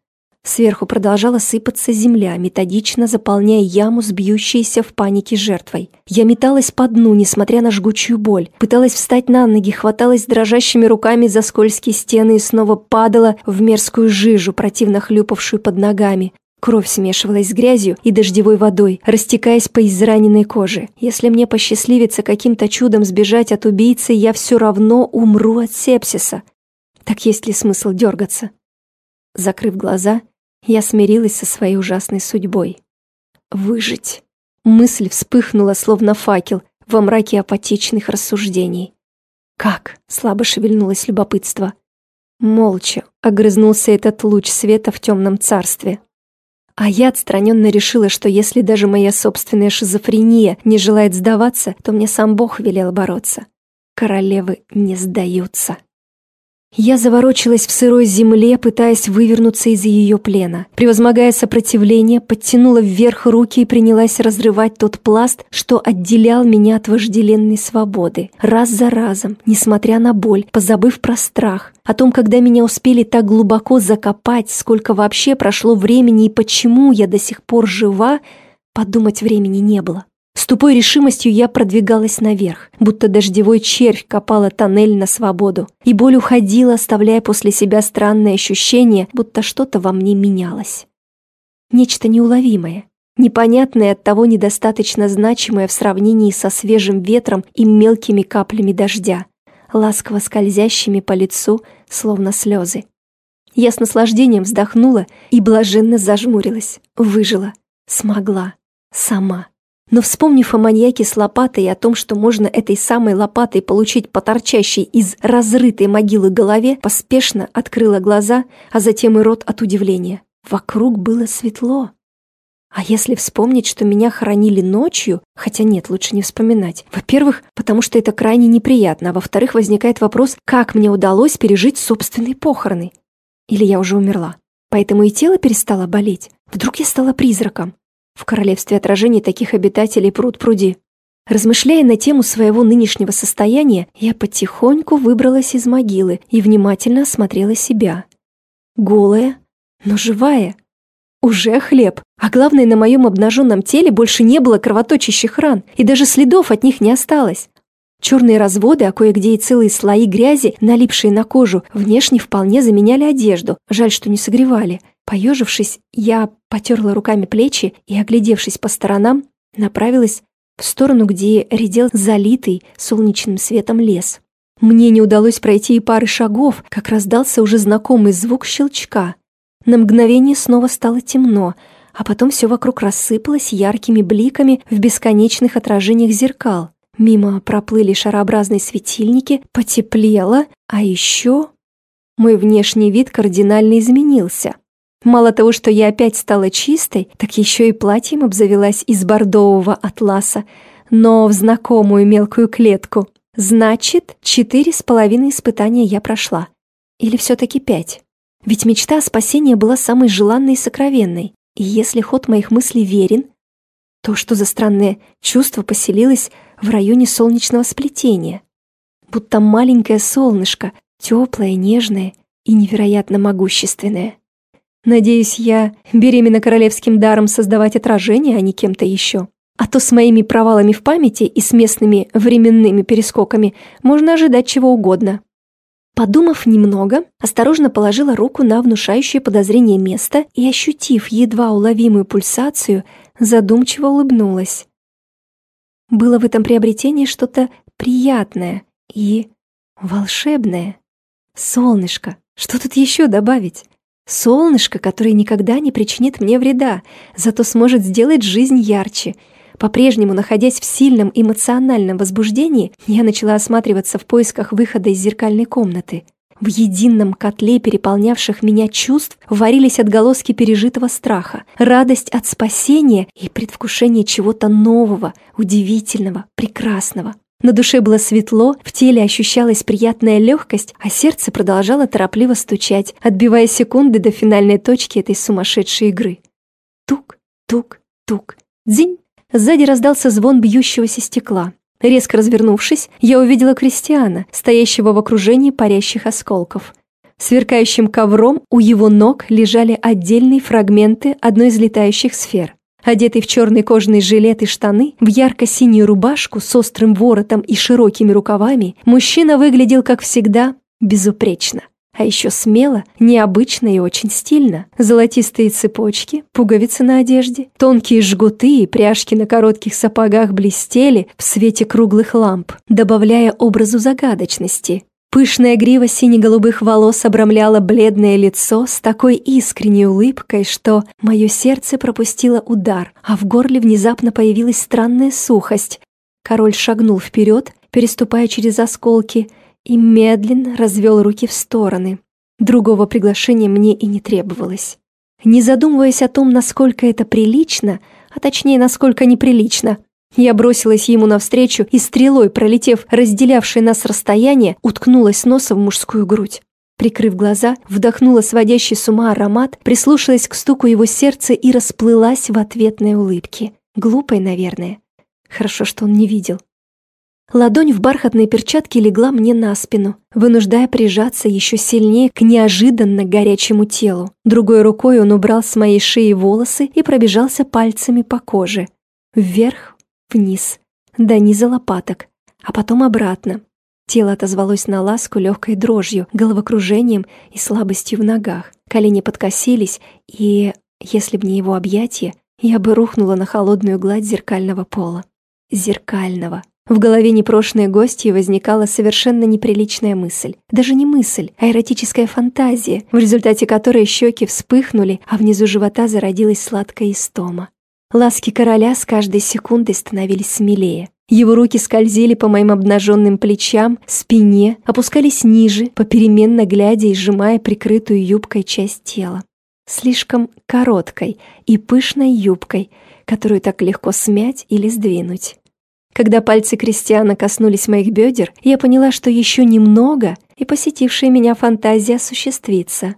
Сверху продолжала сыпаться земля, методично заполняя яму с бьющейся в панике жертвой. Я металась по дну, несмотря на жгучую боль. Пыталась встать на ноги, хваталась дрожащими руками за скользкие стены и снова падала в мерзкую жижу, противно хлюпавшую под ногами. Кровь смешивалась с грязью и дождевой водой, растекаясь по израненной коже. Если мне посчастливится каким-то чудом сбежать от убийцы, я все равно умру от сепсиса. Так есть ли смысл дергаться? Закрыв глаза, я смирилась со своей ужасной судьбой. Выжить. Мысль вспыхнула, словно факел, во мраке апатичных рассуждений. «Как?» — слабо шевельнулось любопытство. Молча огрызнулся этот луч света в темном царстве. А я отстраненно решила, что если даже моя собственная шизофрения не желает сдаваться, то мне сам Бог велел бороться. Королевы не сдаются. Я заворочилась в сырой земле, пытаясь вывернуться из ее плена. Превозмогая сопротивление, подтянула вверх руки и принялась разрывать тот пласт, что отделял меня от вожделенной свободы. Раз за разом, несмотря на боль, позабыв про страх, о том, когда меня успели так глубоко закопать, сколько вообще прошло времени и почему я до сих пор жива, подумать времени не было. С тупой решимостью я продвигалась наверх, будто дождевой червь копала тоннель на свободу, и боль уходила, оставляя после себя странное ощущение, будто что-то во мне менялось. Нечто неуловимое, непонятное от того недостаточно значимое в сравнении со свежим ветром и мелкими каплями дождя, ласково скользящими по лицу, словно слезы. Я с наслаждением вздохнула и блаженно зажмурилась, выжила, смогла, сама. Но вспомнив о маньяке с лопатой и о том, что можно этой самой лопатой получить по торчащей из разрытой могилы голове, поспешно открыла глаза, а затем и рот от удивления. Вокруг было светло. А если вспомнить, что меня хоронили ночью, хотя нет, лучше не вспоминать. Во-первых, потому что это крайне неприятно, а во-вторых, возникает вопрос, как мне удалось пережить собственные похороны. Или я уже умерла. Поэтому и тело перестало болеть. Вдруг я стала призраком. В королевстве отражений таких обитателей пруд пруди. Размышляя на тему своего нынешнего состояния, я потихоньку выбралась из могилы и внимательно осмотрела себя. Голая, но живая. Уже хлеб. А главное, на моем обнаженном теле больше не было кровоточащих ран, и даже следов от них не осталось. Черные разводы, а кое-где и целые слои грязи, налипшие на кожу, внешне вполне заменяли одежду, жаль, что не согревали – Поежившись, я потерла руками плечи и, оглядевшись по сторонам, направилась в сторону, где редел залитый солнечным светом лес. Мне не удалось пройти и пары шагов, как раздался уже знакомый звук щелчка. На мгновение снова стало темно, а потом все вокруг рассыпалось яркими бликами в бесконечных отражениях зеркал. Мимо проплыли шарообразные светильники, потеплело, а еще мой внешний вид кардинально изменился. Мало того, что я опять стала чистой, так еще и платьем обзавелась из бордового атласа, но в знакомую мелкую клетку. Значит, четыре с половиной испытания я прошла. Или все-таки пять. Ведь мечта о спасении была самой желанной и сокровенной. И если ход моих мыслей верен, то что за странное чувство поселилось в районе солнечного сплетения? Будто маленькое солнышко, теплое, нежное и невероятно могущественное. Надеюсь, я беременна королевским даром создавать отражение, а не кем-то еще. А то с моими провалами в памяти и с местными временными перескоками можно ожидать чего угодно. Подумав немного, осторожно положила руку на внушающее подозрение место и, ощутив едва уловимую пульсацию, задумчиво улыбнулась. Было в этом приобретении что-то приятное и волшебное. Солнышко, что тут еще добавить? Солнышко, которое никогда не причинит мне вреда, зато сможет сделать жизнь ярче. По-прежнему, находясь в сильном эмоциональном возбуждении, я начала осматриваться в поисках выхода из зеркальной комнаты. В едином котле переполнявших меня чувств варились отголоски пережитого страха, радость от спасения и предвкушение чего-то нового, удивительного, прекрасного. На душе было светло, в теле ощущалась приятная легкость, а сердце продолжало торопливо стучать, отбивая секунды до финальной точки этой сумасшедшей игры. Тук, тук, тук, дзинь! Сзади раздался звон бьющегося стекла. Резко развернувшись, я увидела Кристиана, стоящего в окружении парящих осколков. Сверкающим ковром у его ног лежали отдельные фрагменты одной из летающих сфер. Одетый в черный кожаный жилет и штаны, в ярко-синюю рубашку с острым воротом и широкими рукавами, мужчина выглядел, как всегда, безупречно. А еще смело, необычно и очень стильно. Золотистые цепочки, пуговицы на одежде, тонкие жгуты и пряжки на коротких сапогах блестели в свете круглых ламп, добавляя образу загадочности. Пышная грива сине-голубых волос обрамляла бледное лицо с такой искренней улыбкой, что мое сердце пропустило удар, а в горле внезапно появилась странная сухость. Король шагнул вперед, переступая через осколки, и медленно развел руки в стороны. Другого приглашения мне и не требовалось. Не задумываясь о том, насколько это прилично, а точнее, насколько неприлично, я бросилась ему навстречу и стрелой, пролетев разделявшее нас расстояние, уткнулась носом в мужскую грудь. Прикрыв глаза, вдохнула сводящий с ума аромат, прислушалась к стуку его сердца и расплылась в ответной улыбке. Глупой, наверное. Хорошо, что он не видел. Ладонь в бархатной перчатке легла мне на спину, вынуждая прижаться еще сильнее к неожиданно горячему телу. Другой рукой он убрал с моей шеи волосы и пробежался пальцами по коже. Вверх, вниз, до низа лопаток, а потом обратно. Тело отозвалось на ласку легкой дрожью, головокружением и слабостью в ногах. Колени подкосились, и, если б не его объятие, я бы рухнула на холодную гладь зеркального пола. Зеркального. В голове непрошенной гости возникала совершенно неприличная мысль. Даже не мысль, а эротическая фантазия, в результате которой щеки вспыхнули, а внизу живота зародилась сладкая истома. Ласки короля с каждой секундой становились смелее. Его руки скользили по моим обнаженным плечам, спине, опускались ниже, попеременно глядя и сжимая прикрытую юбкой часть тела. Слишком короткой и пышной юбкой, которую так легко смять или сдвинуть. Когда пальцы Кристиана коснулись моих бедер, я поняла, что еще немного, и посетившая меня фантазия осуществится.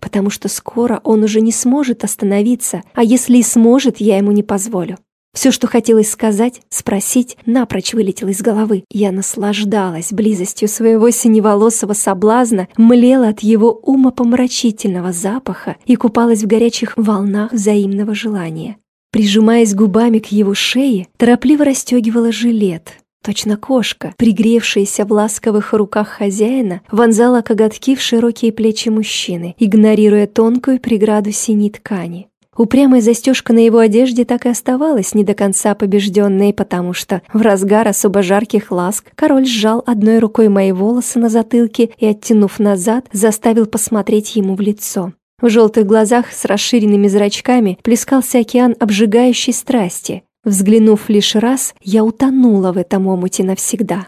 Потому что скоро он уже не сможет остановиться, а если и сможет, я ему не позволю. Все, что хотелось сказать, спросить, напрочь вылетело из головы. Я наслаждалась близостью своего синеволосого соблазна, млела от его умопомрачительного запаха и купалась в горячих волнах взаимного желания. Прижимаясь губами к его шее, торопливо расстегивала жилет. Точно кошка, пригревшаяся в ласковых руках хозяина, вонзала коготки в широкие плечи мужчины, игнорируя тонкую преграду синей ткани. Упрямая застежка на его одежде так и оставалась не до конца побежденной, потому что в разгар особо жарких ласк король сжал одной рукой мои волосы на затылке и, оттянув назад, заставил посмотреть ему в лицо. В желтых глазах с расширенными зрачками плескался океан обжигающей страсти. Взглянув лишь раз, я утонула в этом омуте навсегда.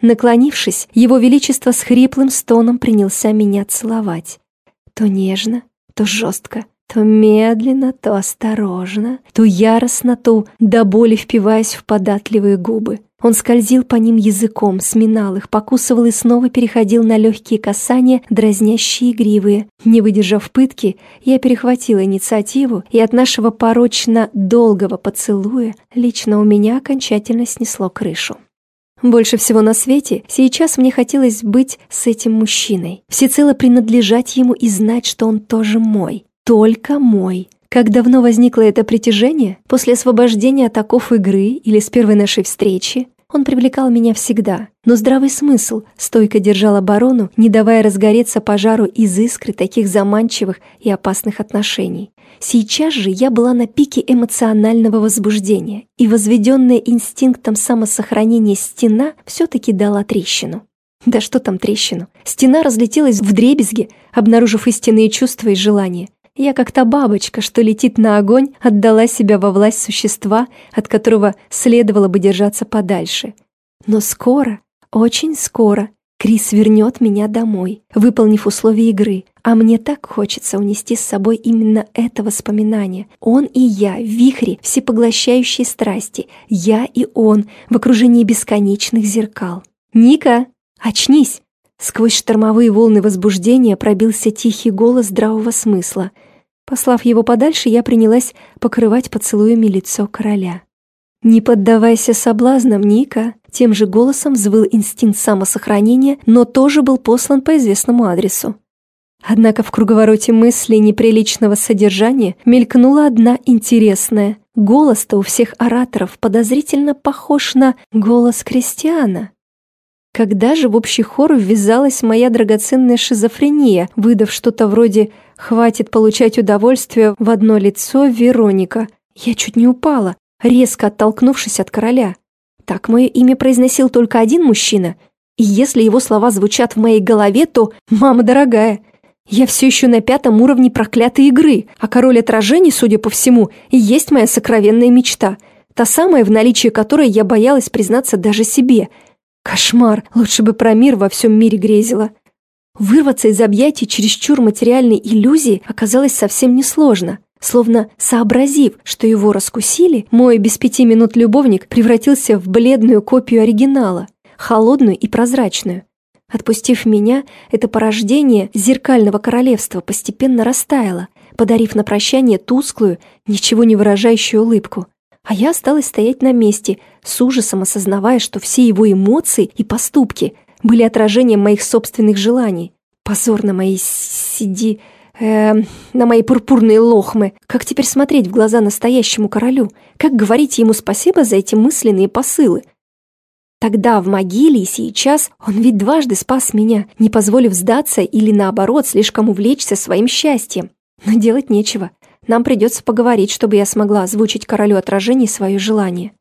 Наклонившись, его величество с хриплым стоном принялся меня целовать. То нежно, то жестко, то медленно, то осторожно, то яростно, то до боли впиваясь в податливые губы. Он скользил по ним языком, сминал их, покусывал и снова переходил на легкие касания, дразнящие игривые. Не выдержав пытки, я перехватила инициативу, и от нашего порочно долгого поцелуя лично у меня окончательно снесло крышу. Больше всего на свете сейчас мне хотелось быть с этим мужчиной, всецело принадлежать ему и знать, что он тоже мой только мой. Как давно возникло это притяжение? После освобождения от оков игры или с первой нашей встречи? Он привлекал меня всегда, но здравый смысл стойко держал оборону, не давая разгореться пожару из искры таких заманчивых и опасных отношений. Сейчас же я была на пике эмоционального возбуждения, и возведенная инстинктом самосохранения стена все-таки дала трещину. Да что там трещину? Стена разлетелась в дребезги, обнаружив истинные чувства и желания. Я как та бабочка, что летит на огонь, отдала себя во власть существа, от которого следовало бы держаться подальше. Но скоро, очень скоро, Крис вернет меня домой, выполнив условия игры, а мне так хочется унести с собой именно это воспоминание. Он и я в вихре всепоглощающей страсти, я и он в окружении бесконечных зеркал. «Ника, очнись!» Сквозь штормовые волны возбуждения пробился тихий голос здравого смысла — Послав его подальше, я принялась покрывать поцелуями лицо короля. «Не поддавайся соблазнам, Ника!» Тем же голосом взвыл инстинкт самосохранения, но тоже был послан по известному адресу. Однако в круговороте мыслей неприличного содержания мелькнула одна интересная. Голос-то у всех ораторов подозрительно похож на голос Кристиана. Когда же в общий хор ввязалась моя драгоценная шизофрения, выдав что-то вроде «хватит получать удовольствие в одно лицо, Вероника», я чуть не упала, резко оттолкнувшись от короля. Так мое имя произносил только один мужчина, и если его слова звучат в моей голове, то «мама дорогая», я все еще на пятом уровне проклятой игры, а король отражений, судя по всему, и есть моя сокровенная мечта, та самая, в наличии которой я боялась признаться даже себе – Кошмар, лучше бы про мир во всем мире грезила. Вырваться из объятий чересчур материальной иллюзии оказалось совсем несложно. Словно сообразив, что его раскусили, мой без пяти минут любовник превратился в бледную копию оригинала, холодную и прозрачную. Отпустив меня, это порождение зеркального королевства постепенно растаяло, подарив на прощание тусклую, ничего не выражающую улыбку. А я осталась стоять на месте, с ужасом осознавая, что все его эмоции и поступки были отражением моих собственных желаний. Позор на мои сиди... Э, на мои пурпурные лохмы. Как теперь смотреть в глаза настоящему королю? Как говорить ему спасибо за эти мысленные посылы? Тогда в могиле и сейчас он ведь дважды спас меня, не позволив сдаться или, наоборот, слишком увлечься своим счастьем. Но делать нечего. Нам придется поговорить, чтобы я смогла озвучить королю отражений свое желание.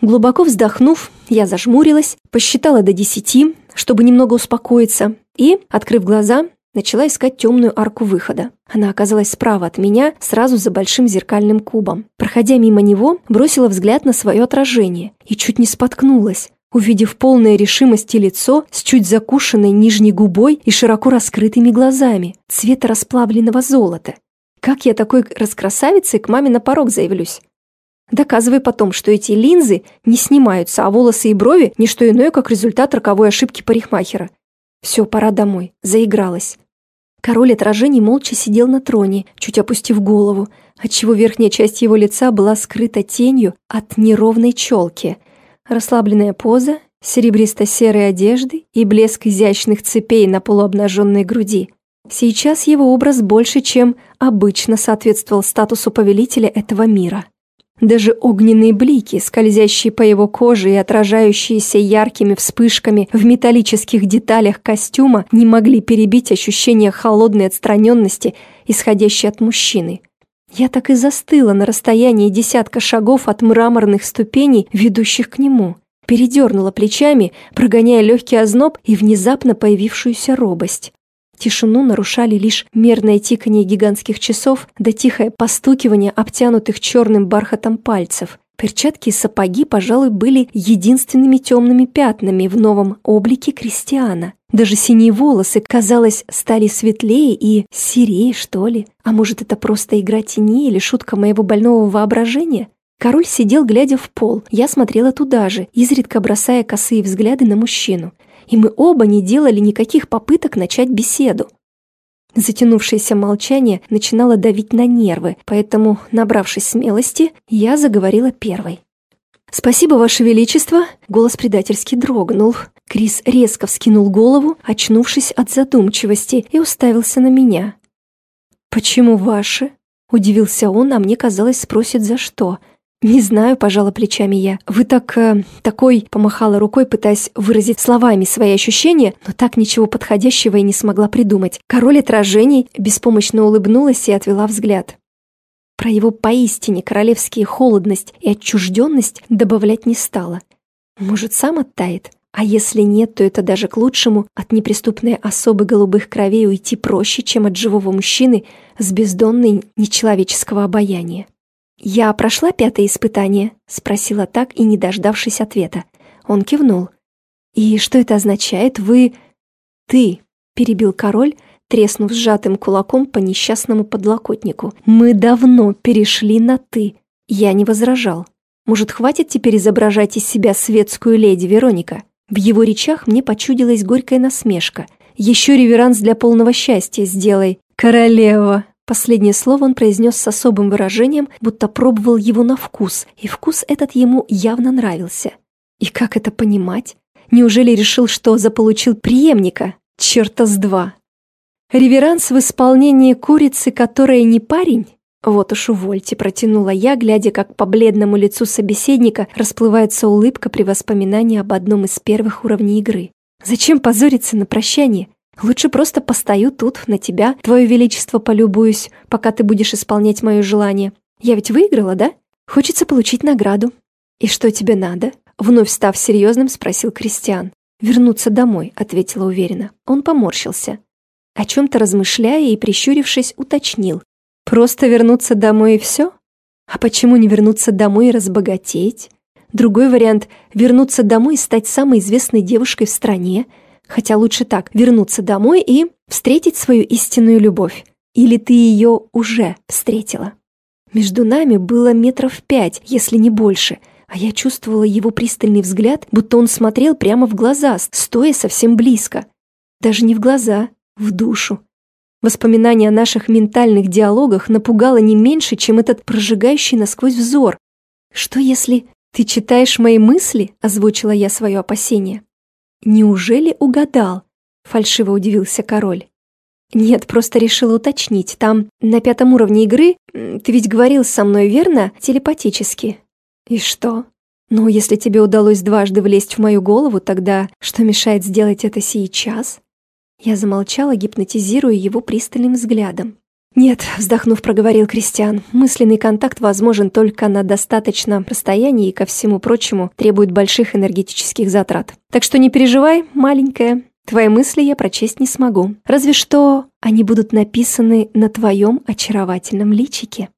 Глубоко вздохнув, я зажмурилась, посчитала до десяти, чтобы немного успокоиться, и, открыв глаза, начала искать темную арку выхода. Она оказалась справа от меня, сразу за большим зеркальным кубом. Проходя мимо него, бросила взгляд на свое отражение и чуть не споткнулась, увидев полное решимости лицо с чуть закушенной нижней губой и широко раскрытыми глазами, цвета расплавленного золота. Как я такой раскрасавицей к маме на порог заявлюсь? Доказывай потом, что эти линзы не снимаются, а волосы и брови – не что иное, как результат роковой ошибки парикмахера. Все, пора домой. Заигралась. Король отражений молча сидел на троне, чуть опустив голову, отчего верхняя часть его лица была скрыта тенью от неровной челки. Расслабленная поза, серебристо-серой одежды и блеск изящных цепей на полуобнаженной груди. Сейчас его образ больше, чем обычно соответствовал статусу повелителя этого мира. Даже огненные блики, скользящие по его коже и отражающиеся яркими вспышками в металлических деталях костюма, не могли перебить ощущение холодной отстраненности, исходящей от мужчины. Я так и застыла на расстоянии десятка шагов от мраморных ступеней, ведущих к нему. Передернула плечами, прогоняя легкий озноб и внезапно появившуюся робость. Тишину нарушали лишь мерное тиканье гигантских часов да тихое постукивание обтянутых черным бархатом пальцев. Перчатки и сапоги, пожалуй, были единственными темными пятнами в новом облике крестьяна. Даже синие волосы, казалось, стали светлее и серее, что ли. А может, это просто игра тени или шутка моего больного воображения? Король сидел, глядя в пол. Я смотрела туда же, изредка бросая косые взгляды на мужчину и мы оба не делали никаких попыток начать беседу. Затянувшееся молчание начинало давить на нервы, поэтому, набравшись смелости, я заговорила первой. «Спасибо, Ваше Величество!» Голос предательски дрогнул. Крис резко вскинул голову, очнувшись от задумчивости, и уставился на меня. «Почему ваши?» Удивился он, а мне казалось, спросит за что – «Не знаю», — пожала плечами я. «Вы так... Э, такой...» — помахала рукой, пытаясь выразить словами свои ощущения, но так ничего подходящего и не смогла придумать. Король отражений беспомощно улыбнулась и отвела взгляд. Про его поистине королевские холодность и отчужденность добавлять не стала. Может, сам оттает? А если нет, то это даже к лучшему. От неприступной особы голубых кровей уйти проще, чем от живого мужчины с бездонной нечеловеческого обаяния. «Я прошла пятое испытание?» — спросила так и не дождавшись ответа. Он кивнул. «И что это означает? Вы...» «Ты», — перебил король, треснув сжатым кулаком по несчастному подлокотнику. «Мы давно перешли на «ты». Я не возражал. Может, хватит теперь изображать из себя светскую леди Вероника?» В его речах мне почудилась горькая насмешка. «Еще реверанс для полного счастья сделай, королева!» Последнее слово он произнес с особым выражением, будто пробовал его на вкус, и вкус этот ему явно нравился. И как это понимать? Неужели решил, что заполучил преемника? Черта с два. Реверанс в исполнении курицы, которая не парень? Вот уж увольте, протянула я, глядя, как по бледному лицу собеседника расплывается улыбка при воспоминании об одном из первых уровней игры. Зачем позориться на прощание? Лучше просто постою тут, на тебя, твое величество, полюбуюсь, пока ты будешь исполнять мое желание. Я ведь выиграла, да? Хочется получить награду. И что тебе надо? Вновь став серьезным, спросил Кристиан. «Вернуться домой», — ответила уверенно. Он поморщился. О чем-то размышляя и прищурившись, уточнил. «Просто вернуться домой и все? А почему не вернуться домой и разбогатеть? Другой вариант — вернуться домой и стать самой известной девушкой в стране — Хотя лучше так, вернуться домой и встретить свою истинную любовь. Или ты ее уже встретила? Между нами было метров пять, если не больше, а я чувствовала его пристальный взгляд, будто он смотрел прямо в глаза, стоя совсем близко. Даже не в глаза, в душу. Воспоминание о наших ментальных диалогах напугало не меньше, чем этот прожигающий насквозь взор. «Что если ты читаешь мои мысли?» – озвучила я свое опасение. «Неужели угадал?» – фальшиво удивился король. «Нет, просто решила уточнить. Там, на пятом уровне игры, ты ведь говорил со мной, верно? Телепатически». «И что?» «Ну, если тебе удалось дважды влезть в мою голову, тогда что мешает сделать это сейчас?» Я замолчала, гипнотизируя его пристальным взглядом. «Нет», — вздохнув, проговорил Кристиан, «мысленный контакт возможен только на достаточном расстоянии и, ко всему прочему, требует больших энергетических затрат. Так что не переживай, маленькая, твои мысли я прочесть не смогу. Разве что они будут написаны на твоем очаровательном личике».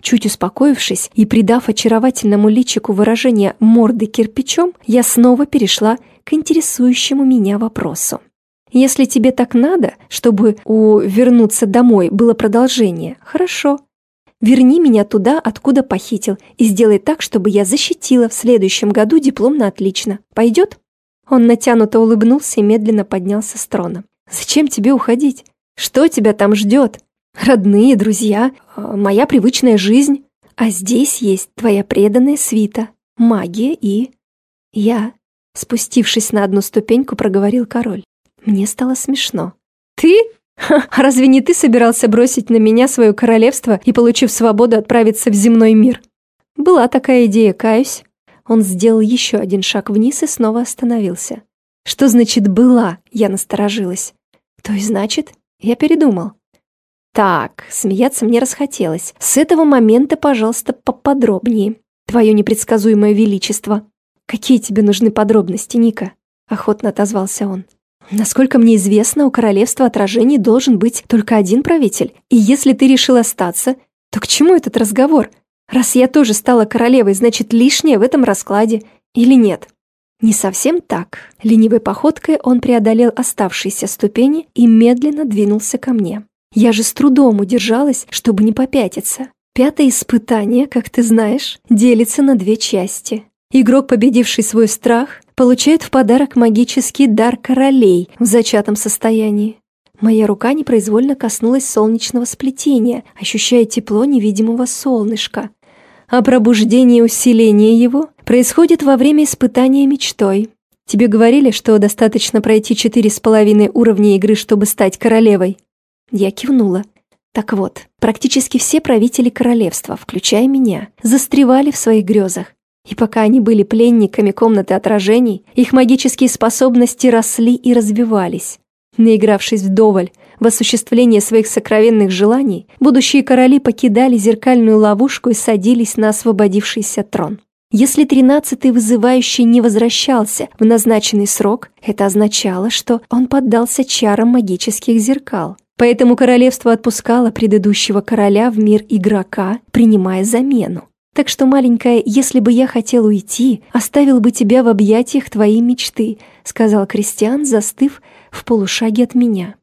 Чуть успокоившись и придав очаровательному личику выражение морды кирпичом, я снова перешла к интересующему меня вопросу. Если тебе так надо, чтобы у «вернуться домой» было продолжение, хорошо. Верни меня туда, откуда похитил, и сделай так, чтобы я защитила в следующем году диплом на отлично. Пойдет?» Он натянуто улыбнулся и медленно поднялся с трона. «Зачем тебе уходить? Что тебя там ждет? Родные, друзья, а, моя привычная жизнь. А здесь есть твоя преданная свита, магия и... я». Спустившись на одну ступеньку, проговорил король. Мне стало смешно. «Ты? Ха, разве не ты собирался бросить на меня свое королевство и, получив свободу, отправиться в земной мир?» «Была такая идея, каюсь». Он сделал еще один шаг вниз и снова остановился. «Что значит «была»?» Я насторожилась. «То есть значит, я передумал». «Так, смеяться мне расхотелось. С этого момента, пожалуйста, поподробнее. Твое непредсказуемое величество». «Какие тебе нужны подробности, Ника?» Охотно отозвался он. Насколько мне известно, у королевства отражений должен быть только один правитель. И если ты решил остаться, то к чему этот разговор? Раз я тоже стала королевой, значит, лишнее в этом раскладе. Или нет? Не совсем так. Ленивой походкой он преодолел оставшиеся ступени и медленно двинулся ко мне. Я же с трудом удержалась, чтобы не попятиться. Пятое испытание, как ты знаешь, делится на две части. Игрок, победивший свой страх, получает в подарок магический дар королей в зачатом состоянии. Моя рука непроизвольно коснулась солнечного сплетения, ощущая тепло невидимого солнышка. А пробуждение и усиление его происходит во время испытания мечтой. Тебе говорили, что достаточно пройти четыре с половиной уровня игры, чтобы стать королевой? Я кивнула. Так вот, практически все правители королевства, включая меня, застревали в своих грезах. И пока они были пленниками комнаты отражений, их магические способности росли и развивались. Наигравшись вдоволь в осуществление своих сокровенных желаний, будущие короли покидали зеркальную ловушку и садились на освободившийся трон. Если тринадцатый вызывающий не возвращался в назначенный срок, это означало, что он поддался чарам магических зеркал. Поэтому королевство отпускало предыдущего короля в мир игрока, принимая замену. Так что, маленькая, если бы я хотел уйти, оставил бы тебя в объятиях твоей мечты», сказал Кристиан, застыв в полушаге от меня.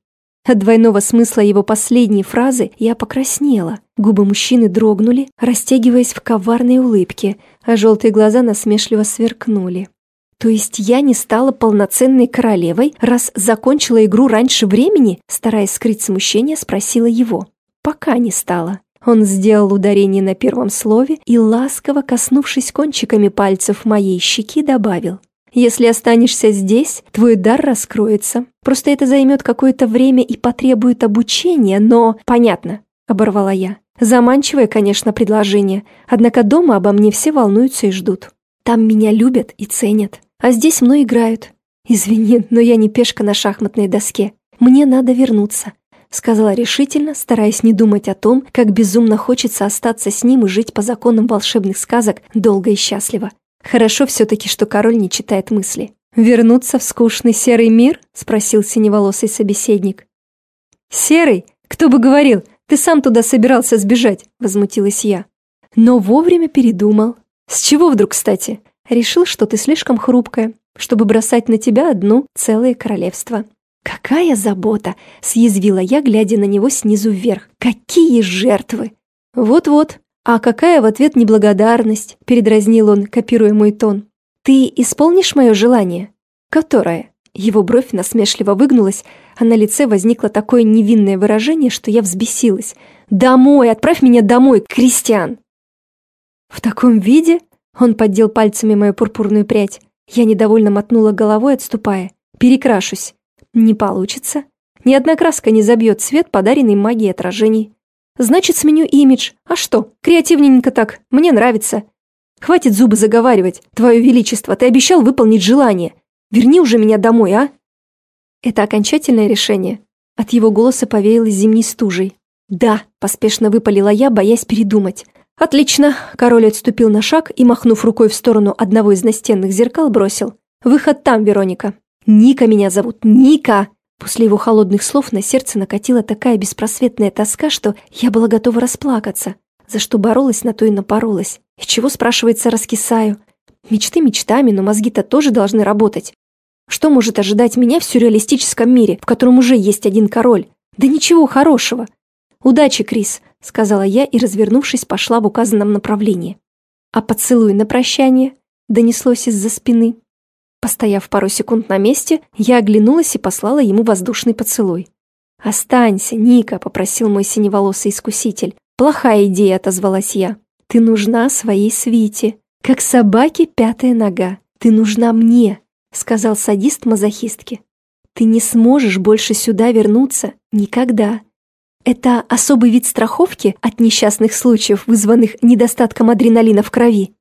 От двойного смысла его последней фразы я покраснела. Губы мужчины дрогнули, растягиваясь в коварной улыбке, а желтые глаза насмешливо сверкнули. «То есть я не стала полноценной королевой, раз закончила игру раньше времени?» Стараясь скрыть смущение, спросила его. «Пока не стала». Он сделал ударение на первом слове и, ласково коснувшись кончиками пальцев моей щеки, добавил. «Если останешься здесь, твой дар раскроется. Просто это займет какое-то время и потребует обучения, но...» «Понятно», — оборвала я. «Заманчивое, конечно, предложение, однако дома обо мне все волнуются и ждут. Там меня любят и ценят, а здесь мной играют. Извини, но я не пешка на шахматной доске. Мне надо вернуться сказала решительно, стараясь не думать о том, как безумно хочется остаться с ним и жить по законам волшебных сказок долго и счастливо. Хорошо все-таки, что король не читает мысли. «Вернуться в скучный серый мир?» — спросил синеволосый собеседник. «Серый? Кто бы говорил? Ты сам туда собирался сбежать!» — возмутилась я. Но вовремя передумал. С чего вдруг, кстати? Решил, что ты слишком хрупкая, чтобы бросать на тебя одну целое королевство. «Какая забота!» — съязвила я, глядя на него снизу вверх. «Какие жертвы!» «Вот-вот, «А какая в ответ неблагодарность?» – передразнил он, копируя мой тон. «Ты исполнишь мое желание?» «Которое?» Его бровь насмешливо выгнулась, а на лице возникло такое невинное выражение, что я взбесилась. «Домой! Отправь меня домой, Кристиан!» «В таком виде?» Он поддел пальцами мою пурпурную прядь. Я недовольно мотнула головой, отступая. «Перекрашусь». «Не получится. Ни одна краска не забьет цвет, подаренный магией отражений. Значит, сменю имидж. А что? Креативненько так. Мне нравится. Хватит зубы заговаривать. Твое Величество, ты обещал выполнить желание. Верни уже меня домой, а?» Это окончательное решение. От его голоса повеяло зимней стужей. «Да», – поспешно выпалила я, боясь передумать. «Отлично!» – король отступил на шаг и, махнув рукой в сторону одного из настенных зеркал, бросил. «Выход там, Вероника!» «Ника меня зовут! Ника!» После его холодных слов на сердце накатила такая беспросветная тоска, что я была готова расплакаться. За что боролась, на то и напоролась. И чего, спрашивается, раскисаю? Мечты мечтами, но мозги-то тоже должны работать. Что может ожидать меня в сюрреалистическом мире, в котором уже есть один король? Да ничего хорошего. Удачи, Крис. — сказала я и, развернувшись, пошла в указанном направлении. А поцелуй на прощание донеслось из-за спины. Постояв пару секунд на месте, я оглянулась и послала ему воздушный поцелуй. «Останься, Ника», — попросил мой синеволосый искуситель. «Плохая идея», — отозвалась я. «Ты нужна своей свите, как собаке пятая нога. Ты нужна мне», — сказал садист мазохистки. «Ты не сможешь больше сюда вернуться никогда. Это особый вид страховки от несчастных случаев, вызванных недостатком адреналина в крови.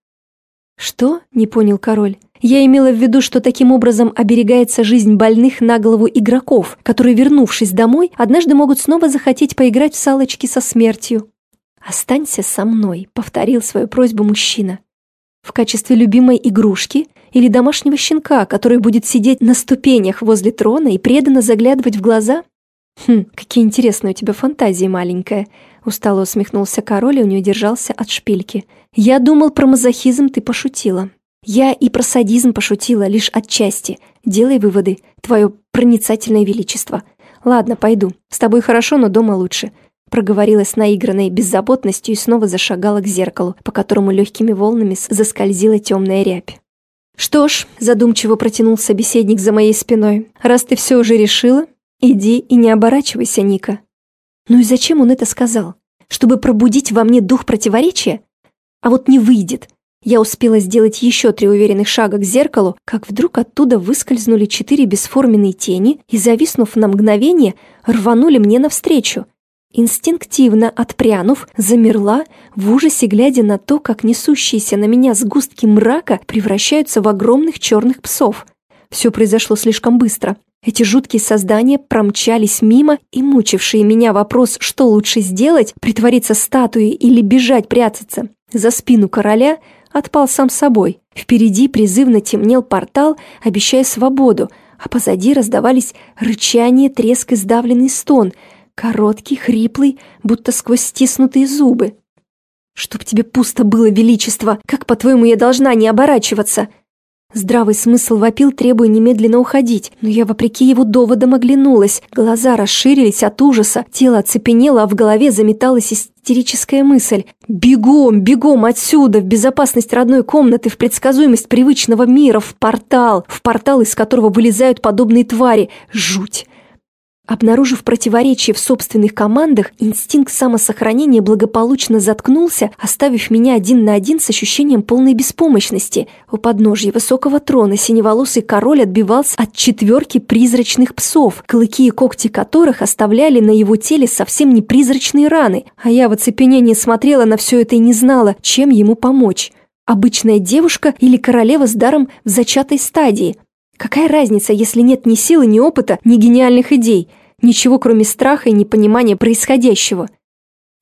Что? Не понял король. Я имела в виду, что таким образом оберегается жизнь больных на голову игроков, которые, вернувшись домой, однажды могут снова захотеть поиграть в салочки со смертью. «Останься со мной», — повторил свою просьбу мужчина. «В качестве любимой игрушки или домашнего щенка, который будет сидеть на ступенях возле трона и преданно заглядывать в глаза? «Хм, какие интересные у тебя фантазии, маленькая», — устало усмехнулся король и не удержался от шпильки. «Я думал, про мазохизм ты пошутила». «Я и про садизм пошутила, лишь отчасти. Делай выводы, твое проницательное величество. Ладно, пойду. С тобой хорошо, но дома лучше». Проговорила с наигранной беззаботностью и снова зашагала к зеркалу, по которому легкими волнами заскользила темная рябь. «Что ж», — задумчиво протянул собеседник за моей спиной, «раз ты все уже решила, «Иди и не оборачивайся, Ника». Ну и зачем он это сказал? Чтобы пробудить во мне дух противоречия? А вот не выйдет. Я успела сделать еще три уверенных шага к зеркалу, как вдруг оттуда выскользнули четыре бесформенные тени и, зависнув на мгновение, рванули мне навстречу. Инстинктивно отпрянув, замерла, в ужасе глядя на то, как несущиеся на меня сгустки мрака превращаются в огромных черных псов. Все произошло слишком быстро. Эти жуткие создания промчались мимо, и мучивший меня вопрос, что лучше сделать, притвориться статуей или бежать прятаться за спину короля, отпал сам собой. Впереди призывно темнел портал, обещая свободу, а позади раздавались рычание, треск и сдавленный стон, короткий, хриплый, будто сквозь стиснутые зубы. «Чтоб тебе пусто было, Величество! Как, по-твоему, я должна не оборачиваться?» Здравый смысл вопил, требуя немедленно уходить, но я, вопреки его доводам, оглянулась. Глаза расширились от ужаса, тело оцепенело, а в голове заметалась истерическая мысль. «Бегом, бегом отсюда, в безопасность родной комнаты, в предсказуемость привычного мира, в портал, в портал, из которого вылезают подобные твари. Жуть!» Обнаружив противоречие в собственных командах, инстинкт самосохранения благополучно заткнулся, оставив меня один на один с ощущением полной беспомощности. У подножья высокого трона синеволосый король отбивался от четверки призрачных псов, клыки и когти которых оставляли на его теле совсем не призрачные раны, а я в оцепенении смотрела на все это и не знала, чем ему помочь. Обычная девушка или королева с даром в зачатой стадии – Какая разница, если нет ни силы, ни опыта, ни гениальных идей? Ничего, кроме страха и непонимания происходящего.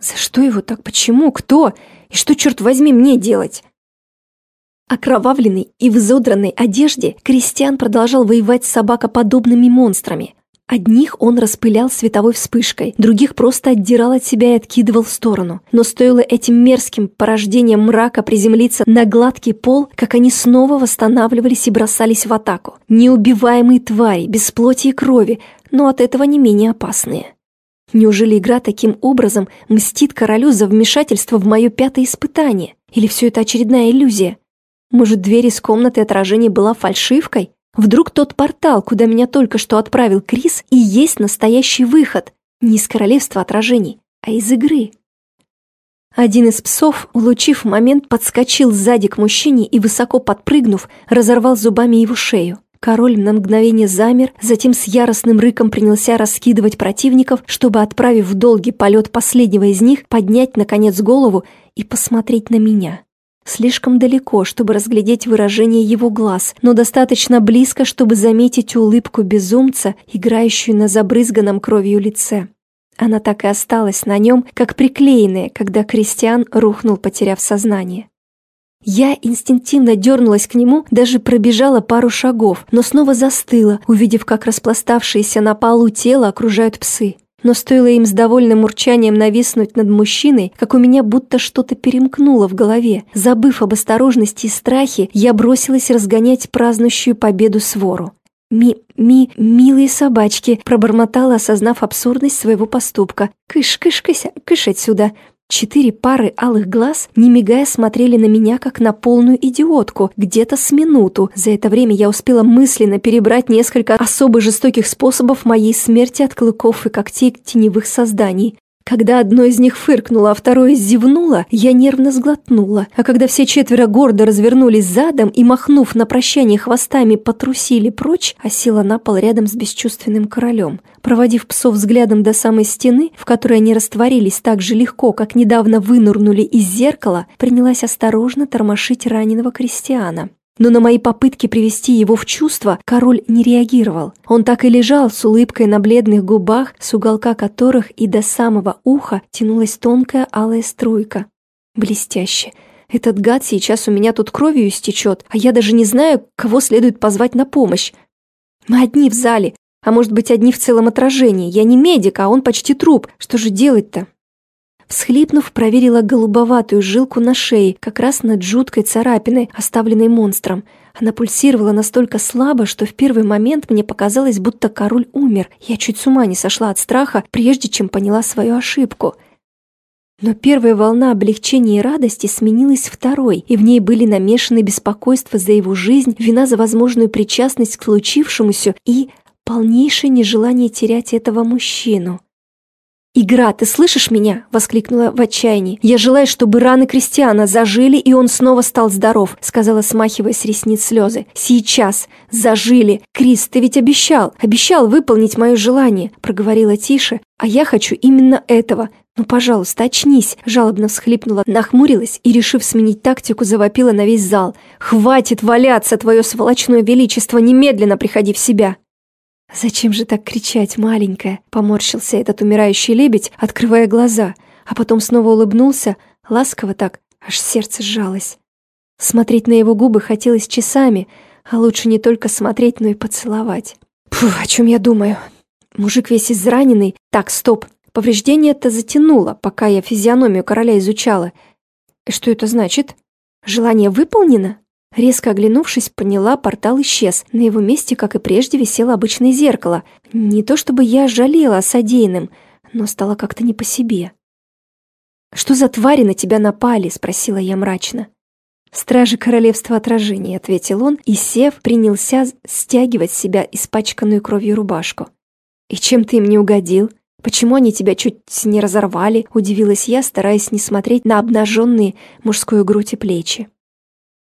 За что его так? Почему? Кто? И что, черт возьми, мне делать? Окровавленный и в изодранной одежде, Кристиан продолжал воевать с собакоподобными монстрами. Одних он распылял световой вспышкой, других просто отдирал от себя и откидывал в сторону. Но стоило этим мерзким порождениям мрака приземлиться на гладкий пол, как они снова восстанавливались и бросались в атаку. Неубиваемые твари, без плоти и крови, но от этого не менее опасные. Неужели игра таким образом мстит королю за вмешательство в мое пятое испытание? Или все это очередная иллюзия? Может, дверь из комнаты отражений была фальшивкой? Вдруг тот портал, куда меня только что отправил Крис, и есть настоящий выход? Не из королевства отражений, а из игры. Один из псов, улучив момент, подскочил сзади к мужчине и, высоко подпрыгнув, разорвал зубами его шею. Король на мгновение замер, затем с яростным рыком принялся раскидывать противников, чтобы, отправив в долгий полет последнего из них, поднять, наконец, голову и посмотреть на меня. Слишком далеко, чтобы разглядеть выражение его глаз, но достаточно близко, чтобы заметить улыбку безумца, играющую на забрызганном кровью лице. Она так и осталась на нем, как приклеенная, когда Кристиан рухнул, потеряв сознание. Я инстинктивно дернулась к нему, даже пробежала пару шагов, но снова застыла, увидев, как распластавшиеся на полу тело окружают псы. Но стоило им с довольным урчанием нависнуть над мужчиной, как у меня будто что-то перемкнуло в голове. Забыв об осторожности и страхе, я бросилась разгонять празднующую победу свору. «Ми... ми... милые собачки», — пробормотала, осознав абсурдность своего поступка. «Кыш, кыш, кыся, кыш отсюда!» Четыре пары алых глаз, не мигая, смотрели на меня, как на полную идиотку, где-то с минуту. За это время я успела мысленно перебрать несколько особо жестоких способов моей смерти от клыков и когтей теневых созданий. Когда одно из них фыркнуло, а второе зевнуло, я нервно сглотнула, а когда все четверо гордо развернулись задом и, махнув на прощание хвостами, потрусили прочь, осела на пол рядом с бесчувственным королем. Проводив псов взглядом до самой стены, в которой они растворились так же легко, как недавно вынурнули из зеркала, принялась осторожно тормошить раненого крестьяна. Но на мои попытки привести его в чувство король не реагировал. Он так и лежал с улыбкой на бледных губах, с уголка которых и до самого уха тянулась тонкая алая струйка. Блестяще. Этот гад сейчас у меня тут кровью истечет, а я даже не знаю, кого следует позвать на помощь. Мы одни в зале, а может быть одни в целом отражении. Я не медик, а он почти труп. Что же делать-то? Всхлипнув, проверила голубоватую жилку на шее, как раз над жуткой царапиной, оставленной монстром. Она пульсировала настолько слабо, что в первый момент мне показалось, будто король умер. Я чуть с ума не сошла от страха, прежде чем поняла свою ошибку. Но первая волна облегчения и радости сменилась второй, и в ней были намешаны беспокойство за его жизнь, вина за возможную причастность к случившемуся и полнейшее нежелание терять этого мужчину. «Игра, ты слышишь меня?» – воскликнула в отчаянии. «Я желаю, чтобы раны Кристиана зажили, и он снова стал здоров», – сказала, смахивая с ресниц слезы. «Сейчас! Зажили! Крис, ты ведь обещал! Обещал выполнить мое желание!» – проговорила тише. «А я хочу именно этого. «Ну, пожалуйста, очнись!» – жалобно всхлипнула, нахмурилась и, решив сменить тактику, завопила на весь зал. «Хватит валяться, твое сволочное величество! Немедленно приходи в себя!» «Зачем же так кричать, маленькая?» — поморщился этот умирающий лебедь, открывая глаза, а потом снова улыбнулся, ласково так, аж сердце сжалось. Смотреть на его губы хотелось часами, а лучше не только смотреть, но и поцеловать. Фу, о чем я думаю? Мужик весь израненный. Так, стоп. Повреждение это затянуло, пока я физиономию короля изучала. Что это значит? Желание выполнено? Резко оглянувшись, поняла, портал исчез. На его месте, как и прежде, висело обычное зеркало. Не то чтобы я жалела о содеянном, но стало как-то не по себе. «Что за твари на тебя напали?» — спросила я мрачно. «Стражи королевства отражений», — ответил он, и, сев, принялся стягивать себя испачканную кровью рубашку. «И чем ты им не угодил? Почему они тебя чуть не разорвали?» — удивилась я, стараясь не смотреть на обнаженные мужскую грудь и плечи.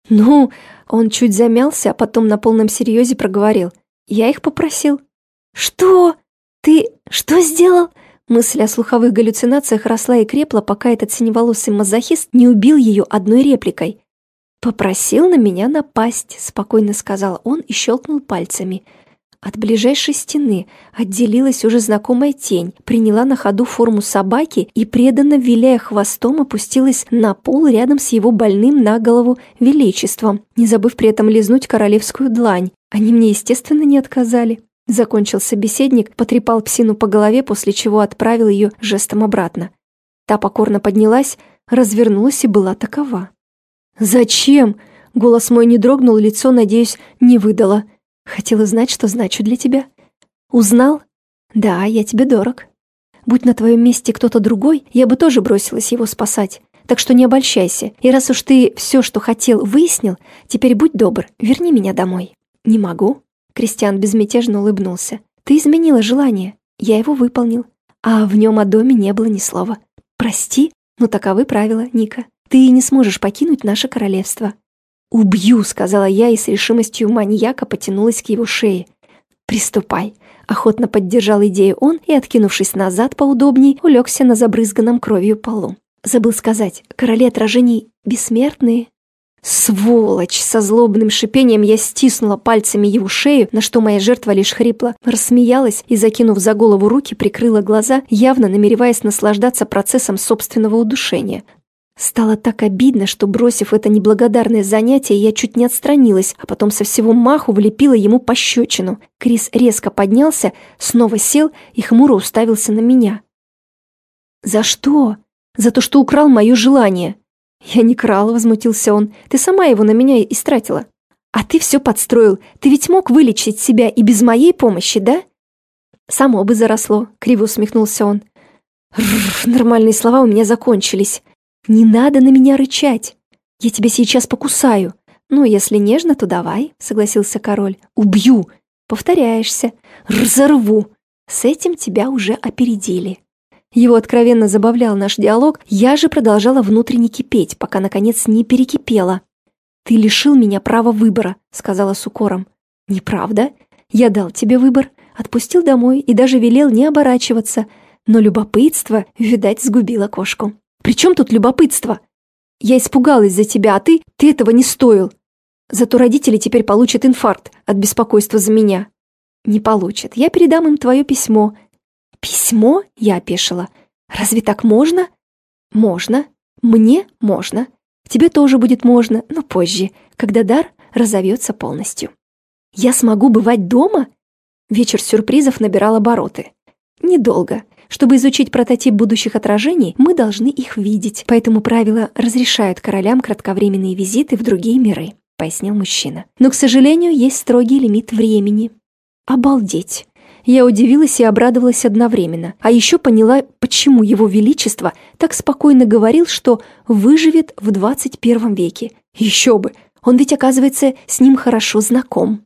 «Ну...» Он чуть замялся, а потом на полном серьезе проговорил. «Я их попросил». «Что? Ты что сделал?» Мысль о слуховых галлюцинациях росла и крепла, пока этот синеволосый мазохист не убил ее одной репликой. «Попросил на меня напасть», — спокойно сказал он и щелкнул пальцами — от ближайшей стены отделилась уже знакомая тень, приняла на ходу форму собаки и, преданно виляя хвостом, опустилась на пол рядом с его больным на голову величеством, не забыв при этом лизнуть королевскую длань. Они мне, естественно, не отказали. Закончил собеседник, потрепал псину по голове, после чего отправил ее жестом обратно. Та покорно поднялась, развернулась и была такова. «Зачем?» Голос мой не дрогнул, лицо, надеюсь, не выдало – Хотела знать, что значу для тебя. Узнал? Да, я тебе дорог. Будь на твоем месте кто-то другой, я бы тоже бросилась его спасать. Так что не обольщайся. И раз уж ты все, что хотел, выяснил, теперь будь добр, верни меня домой». «Не могу». Кристиан безмятежно улыбнулся. «Ты изменила желание. Я его выполнил. А в нем о доме не было ни слова. Прости, но таковы правила, Ника. Ты не сможешь покинуть наше королевство». «Убью», — сказала я и с решимостью маньяка потянулась к его шее. «Приступай», — охотно поддержал идею он и, откинувшись назад поудобней, улегся на забрызганном кровью полу. Забыл сказать, короли отражений бессмертные. Сволочь! Со злобным шипением я стиснула пальцами его шею, на что моя жертва лишь хрипла, рассмеялась и, закинув за голову руки, прикрыла глаза, явно намереваясь наслаждаться процессом собственного удушения. Стало так обидно, что, бросив это неблагодарное занятие, я чуть не отстранилась, а потом со всего маху влепила ему пощечину. Крис резко поднялся, снова сел и хмуро уставился на меня. «За что? За то, что украл мое желание?» «Я не крала», — возмутился он. «Ты сама его на меня истратила». «А ты все подстроил. Ты ведь мог вылечить себя и без моей помощи, да?» «Само бы заросло», — криво усмехнулся он. «Нормальные слова у меня закончились». «Не надо на меня рычать! Я тебя сейчас покусаю!» «Ну, если нежно, то давай», — согласился король. «Убью!» «Повторяешься!» «Разорву!» «С этим тебя уже опередили». Его откровенно забавлял наш диалог, я же продолжала внутренне кипеть, пока, наконец, не перекипела. «Ты лишил меня права выбора», — сказала с укором. «Неправда. Я дал тебе выбор, отпустил домой и даже велел не оборачиваться, но любопытство, видать, сгубило кошку». При чем тут любопытство? Я испугалась за тебя, а ты, ты этого не стоил. Зато родители теперь получат инфаркт от беспокойства за меня. Не получат. Я передам им твое письмо. Письмо? Я опешила. Разве так можно? Можно. Мне можно. Тебе тоже будет можно, но позже, когда дар разовьется полностью. Я смогу бывать дома? Вечер сюрпризов набирал обороты. Недолго. Чтобы изучить прототип будущих отражений, мы должны их видеть, поэтому правила разрешают королям кратковременные визиты в другие миры», — пояснил мужчина. «Но, к сожалению, есть строгий лимит времени». «Обалдеть!» Я удивилась и обрадовалась одновременно, а еще поняла, почему его величество так спокойно говорил, что выживет в 21 веке. Еще бы, он ведь, оказывается, с ним хорошо знаком.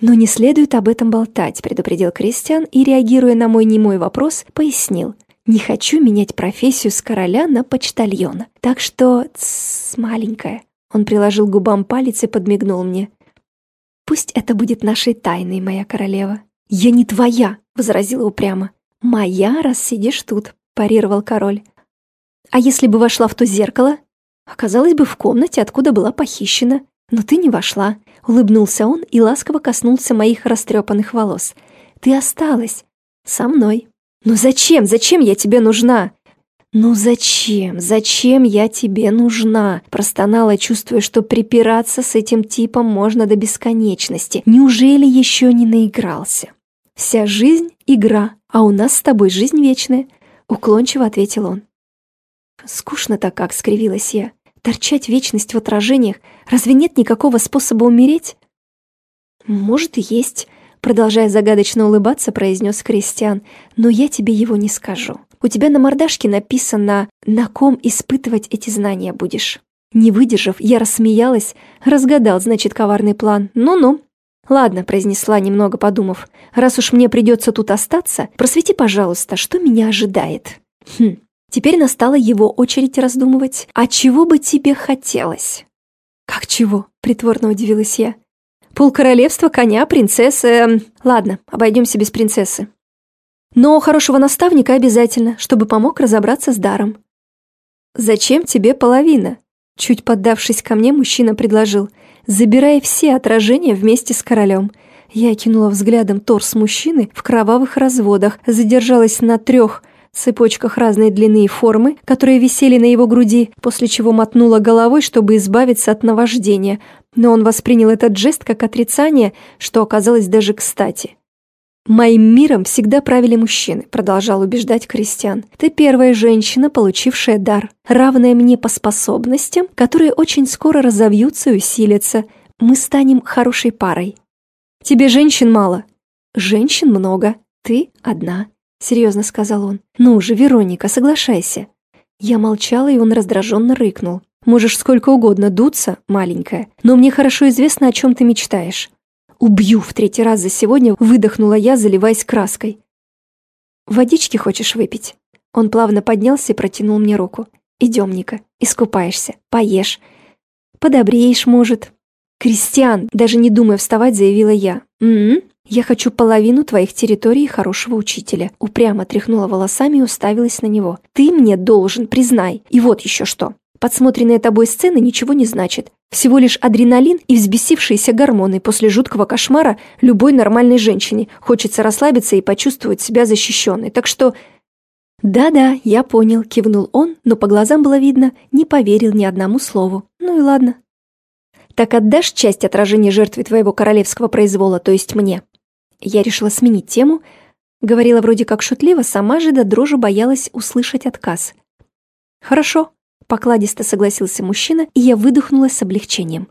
«Но не следует об этом болтать», — предупредил Кристиан и, реагируя на мой немой вопрос, пояснил. «Не хочу менять профессию с короля на почтальона. Так что, тссс, маленькая». Он приложил губам палец и подмигнул мне. «Пусть это будет нашей тайной, моя королева». «Я не твоя», — возразила упрямо. «Моя, раз сидишь тут», — парировал король. «А если бы вошла в то зеркало?» «Оказалось бы в комнате, откуда была похищена. Но ты не вошла. Улыбнулся он и ласково коснулся моих растрепанных волос. «Ты осталась. Со мной. Ну зачем? Зачем я тебе нужна?» «Ну зачем? Зачем я тебе нужна?» Простонала, чувствуя, что припираться с этим типом можно до бесконечности. Неужели еще не наигрался? «Вся жизнь — игра, а у нас с тобой жизнь вечная», — уклончиво ответил он. «Скучно-то как», — скривилась я. Торчать вечность в отражениях, разве нет никакого способа умереть? Может и есть, продолжая загадочно улыбаться, произнес Кристиан, но я тебе его не скажу. У тебя на мордашке написано, на ком испытывать эти знания будешь. Не выдержав, я рассмеялась, разгадал, значит, коварный план. Ну-ну. Ладно, произнесла, немного подумав. Раз уж мне придется тут остаться, просвети, пожалуйста, что меня ожидает. Хм, Теперь настала его очередь раздумывать. «А чего бы тебе хотелось?» «Как чего?» — притворно удивилась я. «Пол королевства, коня, принцессы... Эм, ладно, обойдемся без принцессы. Но хорошего наставника обязательно, чтобы помог разобраться с даром». «Зачем тебе половина?» Чуть поддавшись ко мне, мужчина предложил. «Забирай все отражения вместе с королем». Я кинула взглядом торс мужчины в кровавых разводах, задержалась на трех цепочках разной длины и формы, которые висели на его груди, после чего мотнула головой, чтобы избавиться от наваждения, но он воспринял этот жест как отрицание, что оказалось даже кстати. «Моим миром всегда правили мужчины», — продолжал убеждать Кристиан. «Ты первая женщина, получившая дар, равная мне по способностям, которые очень скоро разовьются и усилятся. Мы станем хорошей парой. Тебе женщин мало. Женщин много. Ты одна. Серьезно сказал он. «Ну же, Вероника, соглашайся». Я молчала, и он раздраженно рыкнул. «Можешь сколько угодно дуться, маленькая, но мне хорошо известно, о чем ты мечтаешь». «Убью в третий раз за сегодня», — выдохнула я, заливаясь краской. «Водички хочешь выпить?» Он плавно поднялся и протянул мне руку. «Идем, Ника, искупаешься, поешь. Подобреешь, может». «Кристиан!» — даже не думая вставать, заявила я. «М-м, я хочу половину твоих территорий и хорошего учителя». Упрямо тряхнула волосами и уставилась на него. «Ты мне должен, признай. И вот еще что. Подсмотренные тобой сцены ничего не значат. Всего лишь адреналин и взбесившиеся гормоны после жуткого кошмара любой нормальной женщине. Хочется расслабиться и почувствовать себя защищенной. Так что... «Да-да, я понял», — кивнул он, но по глазам было видно, не поверил ни одному слову. «Ну и ладно, так отдашь часть отражения жертве твоего королевского произвола, то есть мне?» Я решила сменить тему. Говорила вроде как шутливо, сама же до дрожи боялась услышать отказ. «Хорошо», — покладисто согласился мужчина, и я выдохнула с облегчением.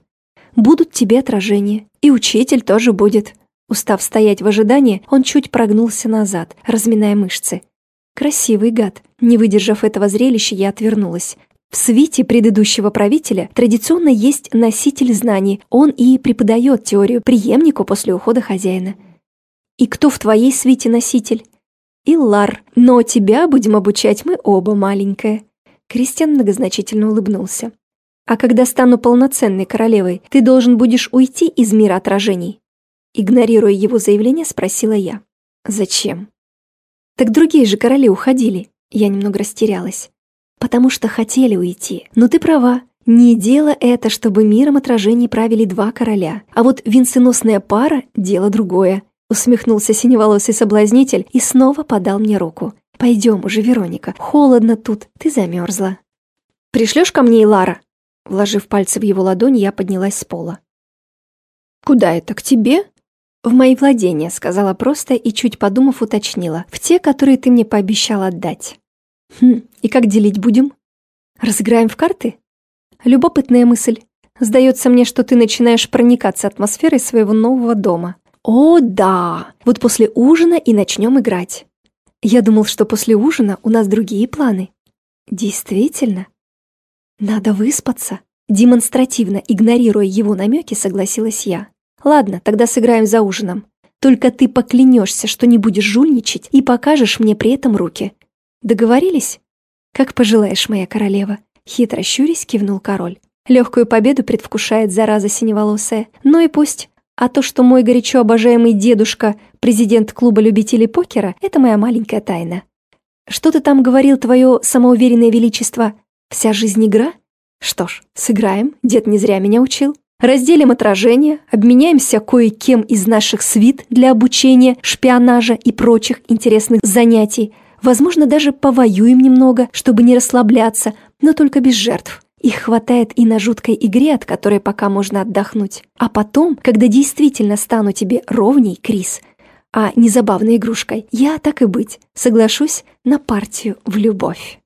«Будут тебе отражения, и учитель тоже будет». Устав стоять в ожидании, он чуть прогнулся назад, разминая мышцы. Красивый гад. Не выдержав этого зрелища, я отвернулась. В свите предыдущего правителя традиционно есть носитель знаний, он и преподает теорию преемнику после ухода хозяина. И кто в твоей свите носитель? Иллар, но тебя будем обучать мы оба, маленькая. Кристиан многозначительно улыбнулся. А когда стану полноценной королевой, ты должен будешь уйти из мира отражений. Игнорируя его заявление, спросила я. Зачем? Так другие же короли уходили. Я немного растерялась. Потому что хотели уйти. Но ты права. Не дело это, чтобы миром отражений правили два короля. А вот венценосная пара – дело другое. Усмехнулся синеволосый соблазнитель и снова подал мне руку. «Пойдем уже, Вероника. Холодно тут, ты замерзла». «Пришлешь ко мне и Лара?» Вложив пальцы в его ладонь, я поднялась с пола. «Куда это, к тебе?» «В мои владения», — сказала просто и, чуть подумав, уточнила. «В те, которые ты мне пообещал отдать». Хм, и как делить будем? Разыграем в карты? Любопытная мысль. Сдается мне, что ты начинаешь проникаться атмосферой своего нового дома. О, да! Вот после ужина и начнем играть. Я думал, что после ужина у нас другие планы. Действительно? Надо выспаться. Демонстративно игнорируя его намеки, согласилась я. Ладно, тогда сыграем за ужином. Только ты поклянешься, что не будешь жульничать и покажешь мне при этом руки. Договорились? Как пожелаешь, моя королева. Хитро щурясь кивнул король. Легкую победу предвкушает зараза синеволосая. Ну и пусть. А то, что мой горячо обожаемый дедушка, президент клуба любителей покера, это моя маленькая тайна. Что ты там говорил, твое самоуверенное величество? Вся жизнь игра? Что ж, сыграем, дед не зря меня учил. Разделим отражение, обменяемся кое-кем из наших свит для обучения, шпионажа и прочих интересных занятий – Возможно, даже повоюем немного, чтобы не расслабляться, но только без жертв. Их хватает и на жуткой игре, от которой пока можно отдохнуть. А потом, когда действительно стану тебе ровней, Крис, а не забавной игрушкой, я, так и быть, соглашусь на партию в любовь.